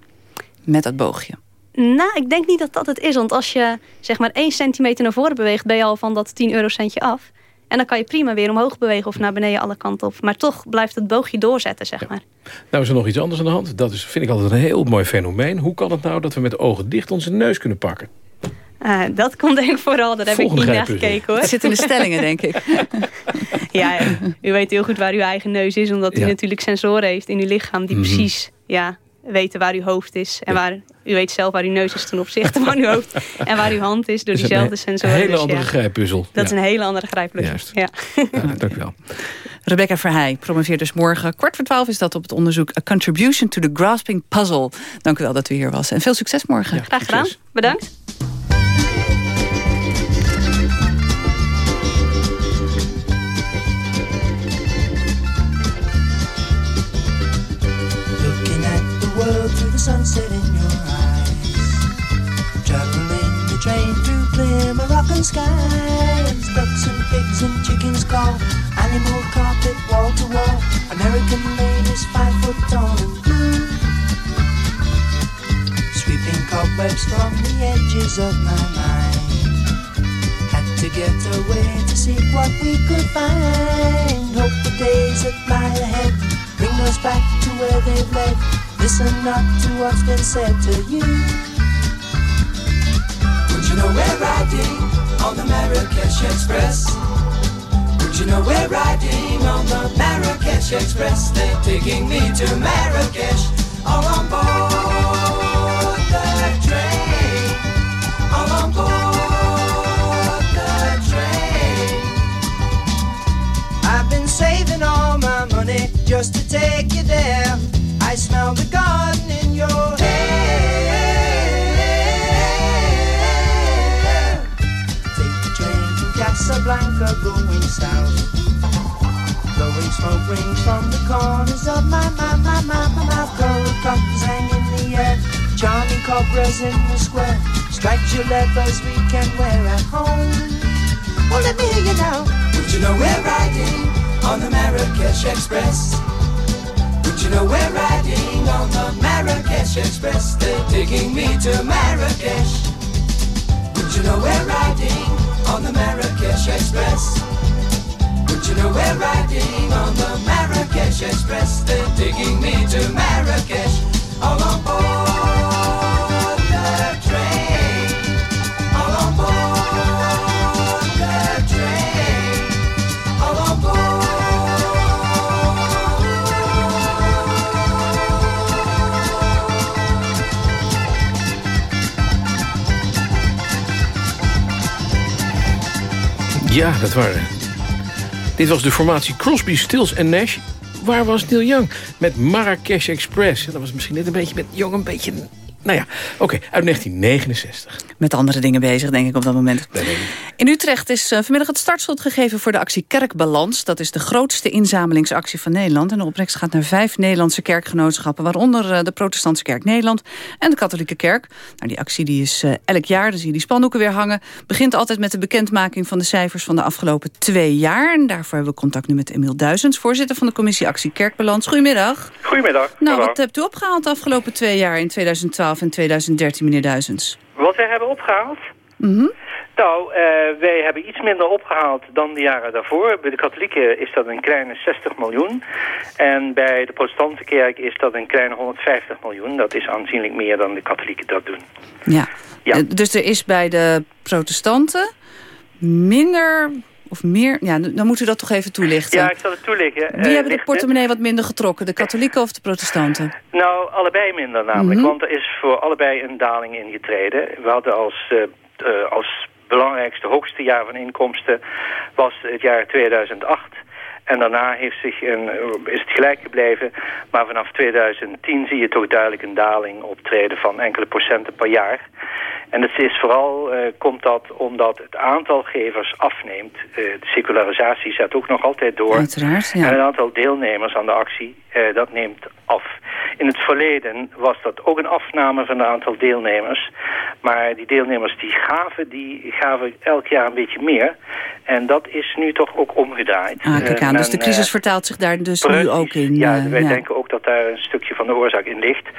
met dat boogje? Nou, ik denk niet dat dat het is. Want als je zeg maar 1 centimeter naar voren beweegt... ben je al van dat 10 eurocentje af. En dan kan je prima weer omhoog bewegen of naar beneden alle kanten op. Maar toch blijft het boogje doorzetten, zeg maar. Nou is er nog iets anders aan de hand. Dat is, vind ik altijd een heel mooi fenomeen. Hoe kan het nou dat we met de ogen dicht onze neus kunnen pakken? Uh, dat komt denk ik vooral, daar heb Volgende ik niet naar gekeken hoor. Het zit in de stellingen, denk ik. ja, u weet heel goed waar uw eigen neus is. Omdat u ja. natuurlijk sensoren heeft in uw lichaam die mm -hmm. precies... Ja, weten waar uw hoofd is. En waar, u weet zelf waar uw neus is ten opzichte van uw hoofd. En waar uw hand is door diezelfde sensoren. Een hele dus, andere ja. grijppuzzel. Dat ja. is een hele andere grijppuzzel. Juist. Ja. ja, dank u wel. Rebecca Verheij promoveert dus morgen. Kwart voor twaalf is dat op het onderzoek A Contribution to the Grasping Puzzle. Dank u wel dat u hier was. En veel succes morgen. Ja, Graag gedaan. Bedankt. Sunset in your eyes. Traveling the train through clear Moroccan skies. Ducks and pigs and chickens call. Animal carpet wall to wall. American ladies five foot tall and blue. Sweeping cobwebs from the edges of my mind. Had to get away to see what we could find. Hope the days that lie ahead bring us back to where they've led. Listen not to what's been said to you. Would you know we're riding on the Marrakesh Express? Would you know we're riding on the Marrakesh Express? They're taking me to Marrakesh, all on board the train, all on board the train. I've been saving all my money just to take you there. I smell the garden in your hair. Take the train from Casablanca going south. Blowing smoke rings from the corners of my, my, my, my, my mouth. Gold buttons hang in the air. Charming cobras in the square. Stripes your leathers we can wear at home. Well, let me hear you now. Would you know we're riding on the Marrakesh Express? Know we're riding on the Marrakesh Express? They're taking me to Marrakesh. Would you know we're riding on the Marrakesh Express? Would you know we're riding on the Marrakesh Express? They're taking me to Marrakesh. All on board Ja, dat waren... Dit was de formatie Crosby, Stills en Nash. Waar was Neil Young? Met Marrakesh Express. Dat was misschien net een beetje met Young een beetje... Nou ja, oké, uit 1969. Met andere dingen bezig, denk ik, op dat moment. In Utrecht is uh, vanmiddag het startschot gegeven voor de actie Kerkbalans. Dat is de grootste inzamelingsactie van Nederland. En de opbrengst gaat naar vijf Nederlandse kerkgenootschappen... waaronder uh, de Protestantse Kerk Nederland en de Katholieke Kerk. Nou, die actie die is uh, elk jaar, dan zie je die spandoeken weer hangen. Begint altijd met de bekendmaking van de cijfers van de afgelopen twee jaar. En daarvoor hebben we contact nu met Emiel Duizends... voorzitter van de commissie Actie Kerkbalans. Goedemiddag. Goedemiddag. Nou, wat hebt u opgehaald de afgelopen twee jaar in 2012 en 2013, meneer Duizends? Wat wij hebben opgehaald? Mhm. Nou, eh, wij hebben iets minder opgehaald dan de jaren daarvoor. Bij de katholieken is dat een kleine 60 miljoen. En bij de protestantse kerk is dat een kleine 150 miljoen. Dat is aanzienlijk meer dan de katholieken dat doen. Ja. Eh, Dus er is bij de protestanten minder of meer... Ja, dan moet u dat toch even toelichten. Ja, ik zal het toelichten. Wie Eh, hebben de portemonnee wat minder getrokken? De katholieken of de protestanten? Nou, allebei minder namelijk. Mhm. Want er is voor allebei een daling ingetreden. We hadden als, eh, eh, als belangrijkste, hoogste jaar van inkomsten... was het jaar 2008... En daarna heeft zich een, is het gelijk gebleven. Maar vanaf 2010 zie je toch duidelijk een daling optreden van enkele procenten per jaar. En het is vooral, eh, komt dat omdat het aantal gevers afneemt. Eh, de secularisatie zet ook nog altijd door. Uiteraard, ja. En het aantal deelnemers aan de actie, eh, dat neemt af. In het verleden was dat ook een afname van het aantal deelnemers. Maar die deelnemers die gaven, die gaven elk jaar een beetje meer. En dat is nu toch ook omgedraaid. Ah, kijk Eh, aan. Dus de crisis eh, vertaalt zich daar dus nu ook in. Ja, eh, wij denken ook dat daar een stukje van de oorzaak in ligt.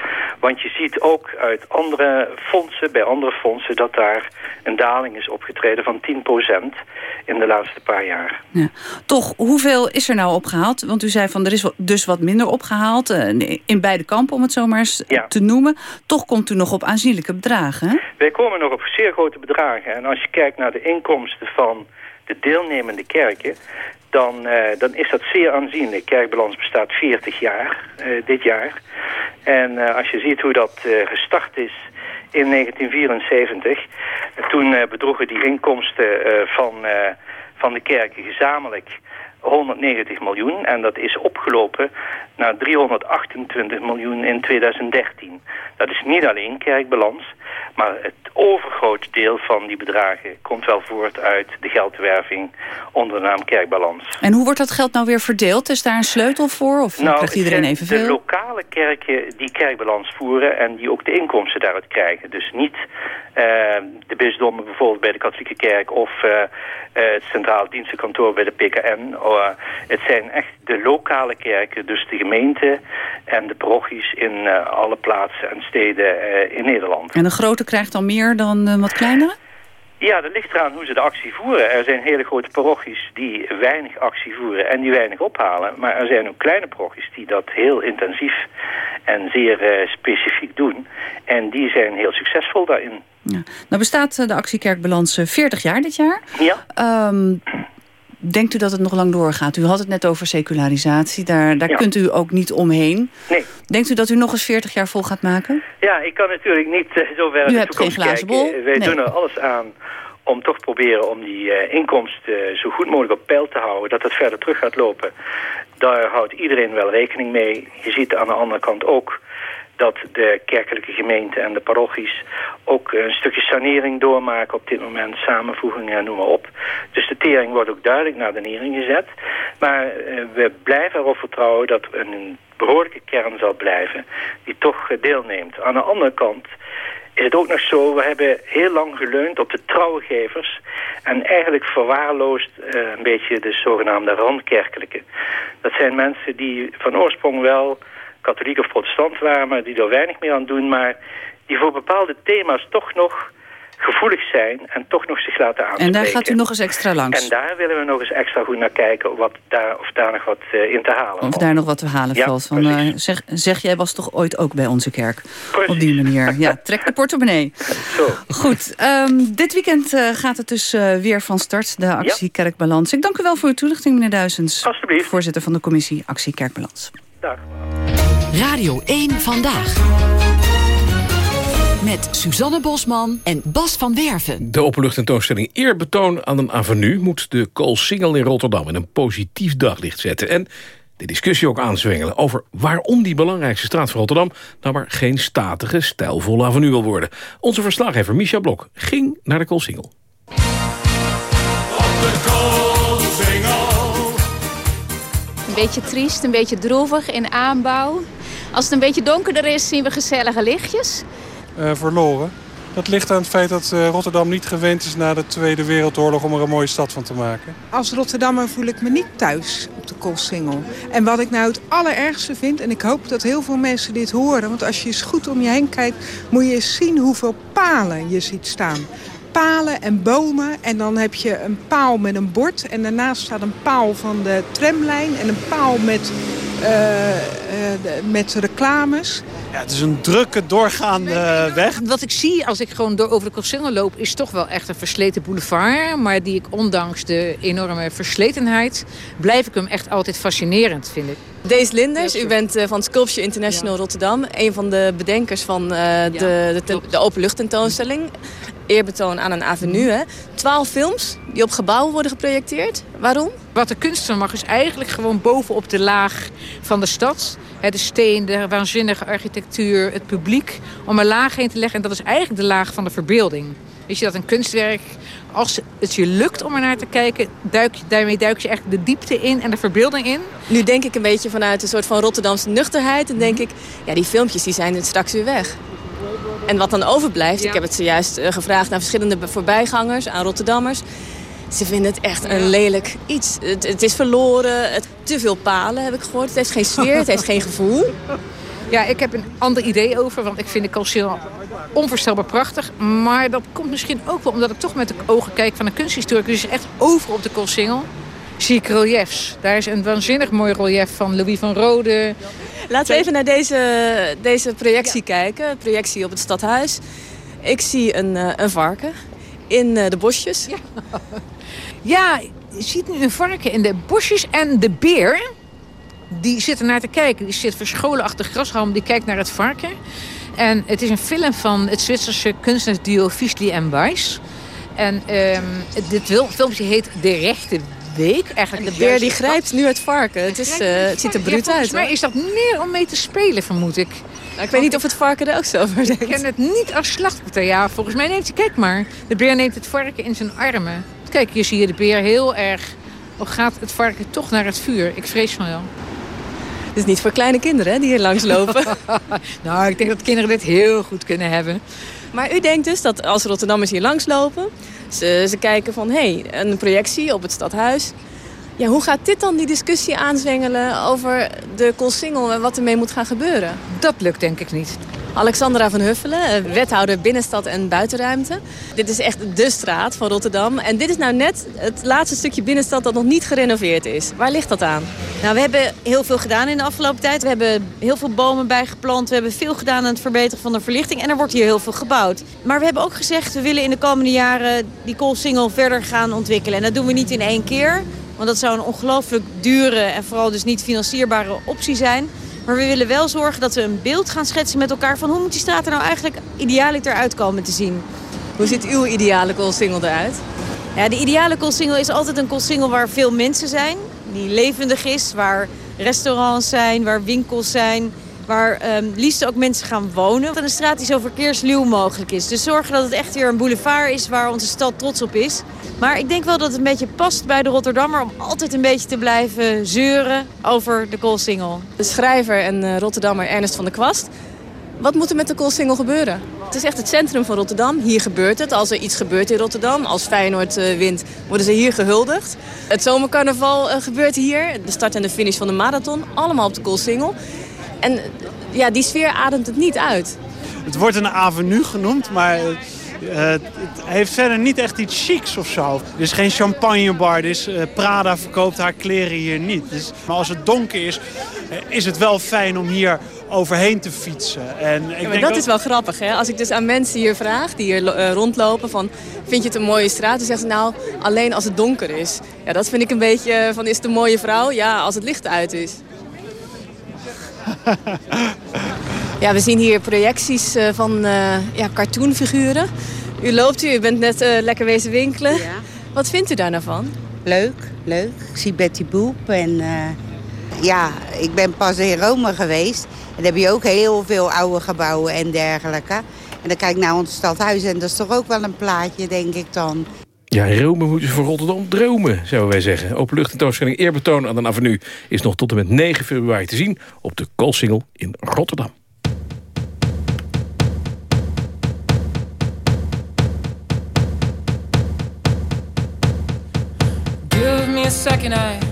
Want je ziet ook uit andere fondsen, bij andere fondsen... dat daar een daling is opgetreden van 10% in de laatste paar jaar. Ja. Toch, hoeveel is er nou opgehaald? Want u zei van er is dus wat minder opgehaald. eh, in beide kampen, om het zo maar eens Ja. te noemen. Toch komt u nog op aanzienlijke bedragen, hè? Wij komen nog op zeer grote bedragen. En als je kijkt naar de inkomsten van de deelnemende kerken... dan, eh, dan is dat zeer aanzienlijk. Kerkbalans bestaat 40 jaar eh, dit jaar. En eh, als je ziet hoe dat gestart is in 1974... eh, toen bedroegen die inkomsten van, van de kerken gezamenlijk... 190 miljoen en dat is opgelopen naar 328 miljoen in 2013. Dat is niet alleen kerkbalans, Maar het overgrote deel van die bedragen komt wel voort uit de geldwerving onder de naam Kerkbalans. En hoe wordt dat geld nou weer verdeeld? Is daar een sleutel voor of nou, krijgt iedereen evenveel? De lokale kerken die kerkbalans voeren en die ook de inkomsten daaruit krijgen. Dus niet uh, de bisdommen bijvoorbeeld bij de katholieke kerk of uh, het centraal dienstenkantoor bij de PKN. Uh, het zijn echt de lokale kerken, dus de gemeente en de parochies in alle plaatsen en steden in Nederland. En de grote krijgt dan meer dan wat kleinere? Ja, dat ligt eraan hoe ze de actie voeren. Er zijn hele grote parochies die weinig actie voeren en die weinig ophalen. Maar er zijn ook kleine parochies die dat heel intensief en zeer uh, specifiek doen. En die zijn heel succesvol daarin. Ja. Nou bestaat de actiekerkbalans 40 jaar dit jaar. Ja. Um, Denkt u dat het nog lang doorgaat? U had het net over secularisatie. Daar, daar kunt u ook niet omheen. Nee. Denkt u dat u nog eens 40 jaar vol gaat maken? Ja, ik kan natuurlijk niet uh, zo ver U hebt geen glazen bol? Wij doen er alles aan om toch proberen om die uh, inkomsten zo goed mogelijk op peil te houden. Dat het verder terug gaat lopen. Daar houdt iedereen wel rekening mee. Je ziet aan de andere kant ook dat de kerkelijke gemeente en de parochies ook een stukje sanering doormaken op dit moment, samenvoegingen, noem maar op. Dus de tering wordt ook duidelijk naar de nering gezet. Maar uh, we blijven erop vertrouwen dat een behoorlijke kern zal blijven die toch deelneemt. Aan de andere kant is het ook nog zo, we hebben heel lang geleund op de trouwegevers en eigenlijk verwaarloosd uh, een beetje de zogenaamde randkerkelijke. Dat zijn mensen die van oorsprong wel katholiek of protestant waren, maar die er weinig meer aan doen, maar die voor bepaalde thema's toch nog gevoelig zijn en toch nog zich laten aanspreken. En daar gaat u nog eens extra langs? En daar willen we nog eens extra goed naar kijken wat daar, of daar nog wat uh, in te halen Of daar nog wat te halen ja, valt. Van, uh, zeg, zeg, jij was toch ooit ook bij onze kerk? Precies. Op die manier. Ja, trek de portemonnee. Zo. Goed, um, dit weekend uh, gaat het dus weer van start, de actie ja. Kerkbalans. Ik dank u wel voor uw toelichting, meneer Duizens. Alsjeblieft. Voorzitter van de commissie Actie Kerkbalans. Dag. Radio 1 Vandaag. Met Suzanne Bosman en Bas van Werven. De openluchttentoonstelling Eerbetoon aan een avenue... moet de Koolsingel in Rotterdam in een positief daglicht zetten. En de discussie ook aanzwengelen over waarom die belangrijkste straat van Rotterdam... nou maar geen statige, stijlvolle avenue wil worden. Onze verslaggever Micha Blok ging naar de Koolsingel. Een beetje triest, een beetje droevig in aanbouw. Als het een beetje donkerder is, zien we gezellige lichtjes. Uh, verloren. Dat ligt aan het feit dat uh, Rotterdam niet gewend is na de Tweede Wereldoorlog om er een mooie stad van te maken. Als Rotterdammer voel ik me niet thuis op de Koolsingel. En wat ik nou het allerergste vind, en ik hoop dat heel veel mensen dit horen... want als je eens goed om je heen kijkt, moet je eens zien hoeveel palen je ziet staan palen en bomen. En dan heb je een paal met een bord. En daarnaast staat een paal van de tramlijn. En een paal met, uh, uh, met reclames. Ja, het is een drukke, doorgaande weg. Wat ik zie als ik gewoon door over de Koolsingel loop... is toch wel echt een versleten boulevard. Maar die ik ondanks de enorme versletenheid... blijf ik hem echt altijd fascinerend, vind ik. Dees Linders, u bent uh, van Sculpture International. Rotterdam. Een van de bedenkers van uh, ja, de, de, de openluchttentoonstelling. Eerbetoon aan een avenue. Hè. Twaalf films die op gebouwen worden geprojecteerd. Waarom? Wat de kunst van mag is eigenlijk gewoon bovenop de laag van de stad. De steen, de waanzinnige architectuur, het publiek. Om een laag heen te leggen. En dat is eigenlijk de laag van de verbeelding. Weet je dat een kunstwerk, als het je lukt om er naar te kijken... Duik je, daarmee duik je echt de diepte in en de verbeelding in. Nu denk ik een beetje vanuit een soort van Rotterdamse nuchterheid. En denk ik, ja, die filmpjes die zijn straks weer weg. En wat dan overblijft, ja. ik heb het zojuist uh, gevraagd naar verschillende voorbijgangers, aan Rotterdammers. Ze vinden het echt een lelijk iets. Het, het, is verloren, het, te veel palen heb ik gehoord. Het heeft geen sfeer, het heeft geen gevoel. Ja, ik heb een ander idee over, want ik vind de Koolsingel onvoorstelbaar prachtig. Maar dat komt misschien ook wel omdat ik toch met de ogen kijk van een kunsthistoricus. Dus echt over op de Koolsingel zie ik reliefs. Daar is een waanzinnig mooi relief van Louis van Rode. Laten we even naar deze, deze projectie ja. kijken. Projectie op het stadhuis. Ik zie een, uh, een varken in uh, de bosjes. Ja. ja, je ziet nu een varken in de bosjes en de beer... die zit er naar te kijken. Die zit verscholen achter grashalm, die kijkt naar het varken. En het is een film van het Zwitserse kunstenaarsduo Fischli en Weiss. En um, dit filmpje heet De Rechte week. Eigenlijk en de beer die grijpt nu het varken. Het, is, uh, het ziet er bruut ja, uit. Volgens mij is dat meer om mee te spelen, vermoed ik. Nou, ik weet niet of het varken er ook zo over denkt. Ik ken het niet als slachtpartij. Ja, volgens mij neemt hij... Kijk maar, de beer neemt het varken in zijn armen. Kijk, hier zie je de beer heel erg... Of gaat het varken toch naar het vuur? Ik vrees van wel. Het is niet voor kleine kinderen hè, die hier langslopen. nou, ik denk dat kinderen dit heel goed kunnen hebben. Maar u denkt dus dat als Rotterdammers hier langslopen... ze, ze kijken van, hé, hey, een projectie op het stadhuis... Ja, hoe gaat dit dan die discussie aanzwengelen over de Koolsingel en wat ermee moet gaan gebeuren? Dat lukt denk ik niet. Alexandra van Huffelen, wethouder binnenstad en buitenruimte. Dit is echt de straat van Rotterdam. En dit is nou net het laatste stukje binnenstad dat nog niet gerenoveerd is. Waar ligt dat aan? Nou, we hebben heel veel gedaan in de afgelopen tijd. We hebben heel veel bomen bijgeplant. We hebben veel gedaan aan het verbeteren van de verlichting. En er wordt hier heel veel gebouwd. Maar we hebben ook gezegd, we willen in de komende jaren die koolsingel verder gaan ontwikkelen. En dat doen we niet in één keer. Want dat zou een ongelooflijk dure en vooral dus niet financieerbare optie zijn. Maar we willen wel zorgen dat we een beeld gaan schetsen met elkaar... van hoe moet die straat er nou eigenlijk idealiter uitkomen te zien. Hoe ziet uw ideale koolsingel eruit? Ja, de ideale koolsingel is altijd een koolsingel waar veel mensen zijn. Die levendig is, waar restaurants zijn, waar winkels zijn waar um, liefst ook mensen gaan wonen. En een straat die zo verkeersluw mogelijk is. Dus zorgen dat het echt weer een boulevard is waar onze stad trots op is. Maar ik denk wel dat het een beetje past bij de Rotterdammer... om altijd een beetje te blijven zeuren over de Koolsingel. De schrijver en uh, Rotterdammer Ernest van der Kwast. Wat moet er met de Koolsingel gebeuren? Het is echt het centrum van Rotterdam. Hier gebeurt het. Als er iets gebeurt in Rotterdam, als Feyenoord uh, wint, worden ze hier gehuldigd. Het zomercarnaval uh, gebeurt hier. De start en de finish van de marathon. Allemaal op de Koolsingel. En ja, die sfeer ademt het niet uit. Het wordt een avenue genoemd, maar uh, het heeft verder niet echt iets chics of zo. Er is geen champagnebar, dus uh, Prada verkoopt haar kleren hier niet. Dus, maar als het donker is, uh, is het wel fijn om hier overheen te fietsen. En ik ja, denk dat, dat, is wel grappig, hè? Als ik dus aan mensen hier vraag, die hier rondlopen, van... vind je het een mooie straat? Dan zeggen ze, nou, alleen als het donker is. Ja, dat vind ik een beetje van, is het een mooie vrouw? Ja, als het licht uit is. Ja, we zien hier projecties uh, van uh, ja, cartoonfiguren. U loopt u, u bent net uh, lekker wezen winkelen. Ja. Wat vindt u daar nou van? Leuk, leuk. Ik zie Betty Boep en ja, ik ben pas in Rome geweest. En daar heb je ook heel veel oude gebouwen en dergelijke. En dan kijk ik naar ons stadhuis en dat is toch ook wel een plaatje, denk ik dan. Ja, Rome moeten ze voor Rotterdam dromen, zouden wij zeggen. Openluchttentoonstelling Eerbetoon aan de Avenue... is nog tot en met 9 februari te zien op de Koolsingel in Rotterdam. Give me a second, I,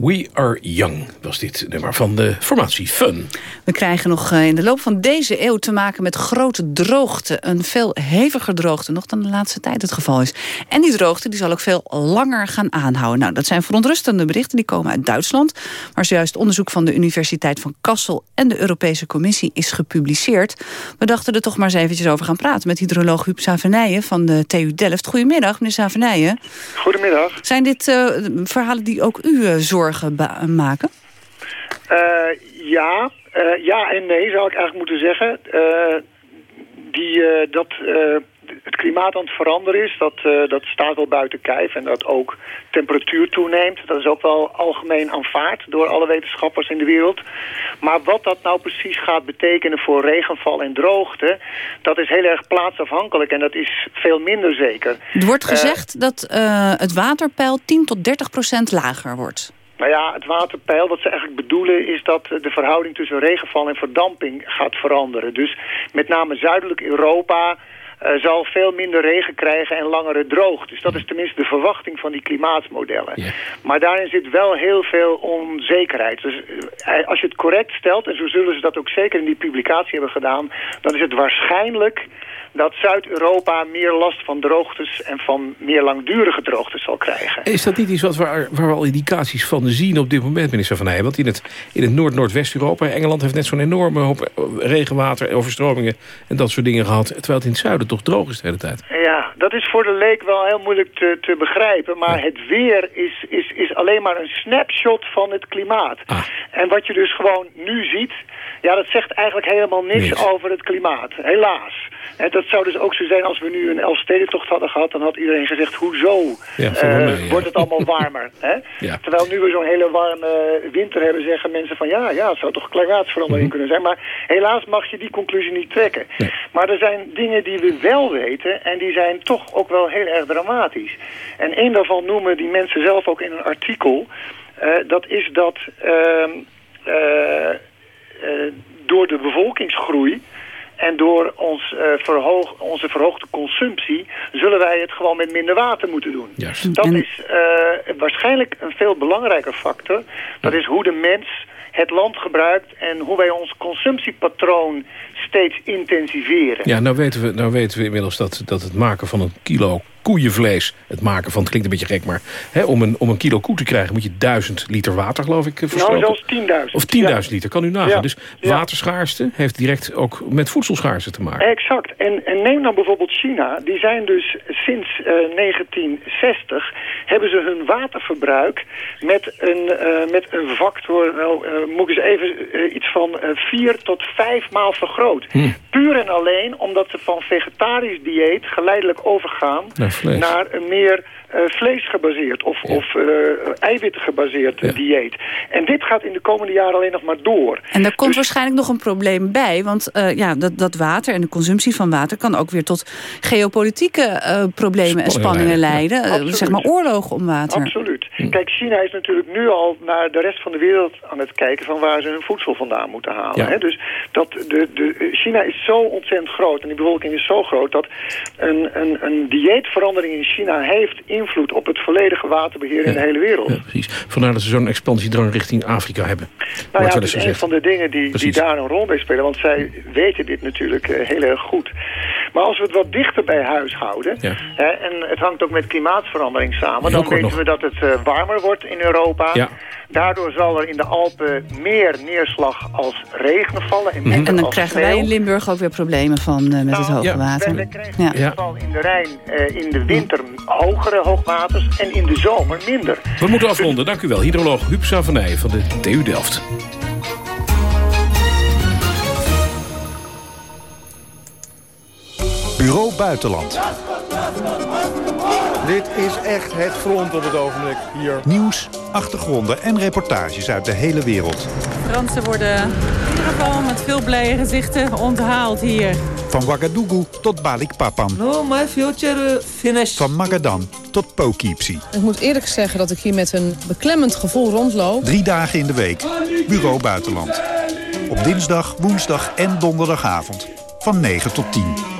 We Are Young was dit nummer van de formatie Fun. We krijgen nog eh, in de loop van deze eeuw te maken met grote droogte. Een veel heviger droogte nog dan de laatste tijd het geval is. En die droogte die zal ook veel langer gaan aanhouden. Nou, dat zijn verontrustende berichten, die komen uit Duitsland. Waar zojuist onderzoek van de Universiteit van Kassel... en de Europese Commissie is gepubliceerd. We dachten er toch maar eens eventjes over gaan praten... met hydroloog Huub Savenijen van de TU Delft. Goedemiddag, meneer Savenijen. Goedemiddag. Zijn dit uh, verhalen die ook u uh, zorgen maken? Uh, ja, uh, ja en nee zou ik eigenlijk moeten zeggen. Uh, die, dat het klimaat aan het veranderen is, dat, dat staat wel buiten kijf. En dat ook temperatuur toeneemt. Dat is ook wel algemeen aanvaard door alle wetenschappers in de wereld. Maar wat dat nou precies gaat betekenen voor regenval en droogte... dat is heel erg plaatsafhankelijk en dat is veel minder zeker. Er wordt gezegd dat het waterpeil 10 tot 30 procent lager wordt. Nou ja, het waterpeil, wat ze eigenlijk bedoelen... is dat de verhouding tussen regenval en verdamping gaat veranderen. Dus met name zuidelijk Europa... Uh, zal veel minder regen krijgen en langere droog. Dus dat is tenminste de verwachting van die klimaatsmodellen. Yeah. Maar daarin zit wel heel veel onzekerheid. Dus uh, als je het correct stelt, en zo zullen ze dat ook zeker in die publicatie hebben gedaan... dan is het waarschijnlijk dat Zuid-Europa meer last van droogtes en van meer langdurige droogtes zal krijgen. Is dat niet iets wat waar, waar we al indicaties van zien op dit moment, minister Van Heij? Want in het, in het Noord-Noordwest-Europa, Engeland heeft net zo'n enorme hoop regenwater, overstromingen en dat soort dingen gehad. Terwijl het in het zuiden toch droog is de hele tijd. Ja, dat is voor de leek wel heel moeilijk te, te begrijpen. Maar het weer is, is, is alleen maar een snapshot van het klimaat. Ah. En wat je dus gewoon nu ziet, ja, dat zegt eigenlijk helemaal niks, over het klimaat. Helaas. En dat zou dus ook zo zijn als we nu een Elfstedentocht hadden gehad... dan had iedereen gezegd, hoezo ja, uh, ja. wordt het allemaal warmer? hè? Ja. Terwijl nu we zo'n hele warme winter hebben... zeggen mensen van ja, ja het zou toch klimaatsverandering Mhm. kunnen zijn. Maar helaas mag je die conclusie niet trekken. Maar er zijn dingen die we wel weten... en die zijn toch ook wel heel erg dramatisch. En één daarvan noemen die mensen zelf ook in een artikel... Uh, dat is dat... Uh, door de bevolkingsgroei en door ons, uh, verhoog, onze verhoogde consumptie zullen wij het gewoon met minder water moeten doen. Dat is uh, waarschijnlijk een veel belangrijker factor. Dat is hoe de mens het land gebruikt en hoe wij ons consumptiepatroon steeds intensiveren. Ja, nou weten we, nou weten we inmiddels dat, dat het maken van een kilo koeienvlees, het maken van, het klinkt een beetje gek, maar hè, om, een, om een kilo koe te krijgen moet je duizend liter water, geloof ik, verstroken. Nou, zelfs 10.000. Of 10.000 ja. liter, kan u nagaan. Ja. Dus waterschaarste heeft direct ook met voedselschaarste te maken. Exact. En, en neem dan bijvoorbeeld China. Die zijn dus sinds uh, 1960 hebben ze hun waterverbruik met een, uh, met een factor, nou, uh, moet ik eens even iets van 4 tot 5 maal vergroot. Hm. Puur en alleen omdat ze van vegetarisch dieet geleidelijk overgaan naar, naar een meer uh, vleesgebaseerd of, ja. of uh, eiwitten gebaseerd Ja. dieet. En dit gaat in de komende jaren alleen nog maar door. En daar komt waarschijnlijk nog een probleem bij. Want uh, ja, dat, dat water en de consumptie van water... kan ook weer tot geopolitieke problemen en spanningen leiden. Ja. zeg maar oorlogen om water. Absoluut. Kijk, China is natuurlijk nu al naar de rest van de wereld aan het kijken... van waar ze hun voedsel vandaan moeten halen. Ja. Hè? Dus dat de, de, China is zo ontzettend groot en die bevolking is zo groot... dat een, een, een dieetverandering in China heeft invloed op het volledige waterbeheer in de hele wereld. Ja, precies. Vandaar dat ze zo'n expansiedrang richting Afrika hebben. Nou ja, dat is een van de dingen die, die daar een rol bij spelen. Want zij weten dit natuurlijk uh, heel erg goed. Maar als we het wat dichter bij huis houden... Ja. Hè, en het hangt ook met klimaatverandering samen... Heel dan weten nog. we dat het uh, warmer wordt in Europa. Ja. Daardoor zal er in de Alpen meer neerslag als regen vallen. En, en dan krijgen sneeuw. wij in Limburg ook weer problemen van uh, met nou, het hoge ja, water. We krijgen in ieder geval in de Rijn uh, in de winter hogere hoogwaters en in de zomer minder. We moeten afronden. Dank u wel. Hydroloog Huub Savernij van de TU Delft. Bureau Buitenland. Dit is echt het front op het ogenblik hier. Nieuws, achtergronden en reportages uit de hele wereld. Fransen worden in ieder geval met veel blije gezichten onthaald hier. Van Ouagadougou tot Balikpapan. No, my future finished. Van Magadan tot Poughkeepsie. Ik moet eerlijk zeggen dat ik hier met een beklemmend gevoel rondloop. Drie dagen in de week. Bureau Buitenland. Op dinsdag, woensdag en donderdagavond. Van 9 tot 10.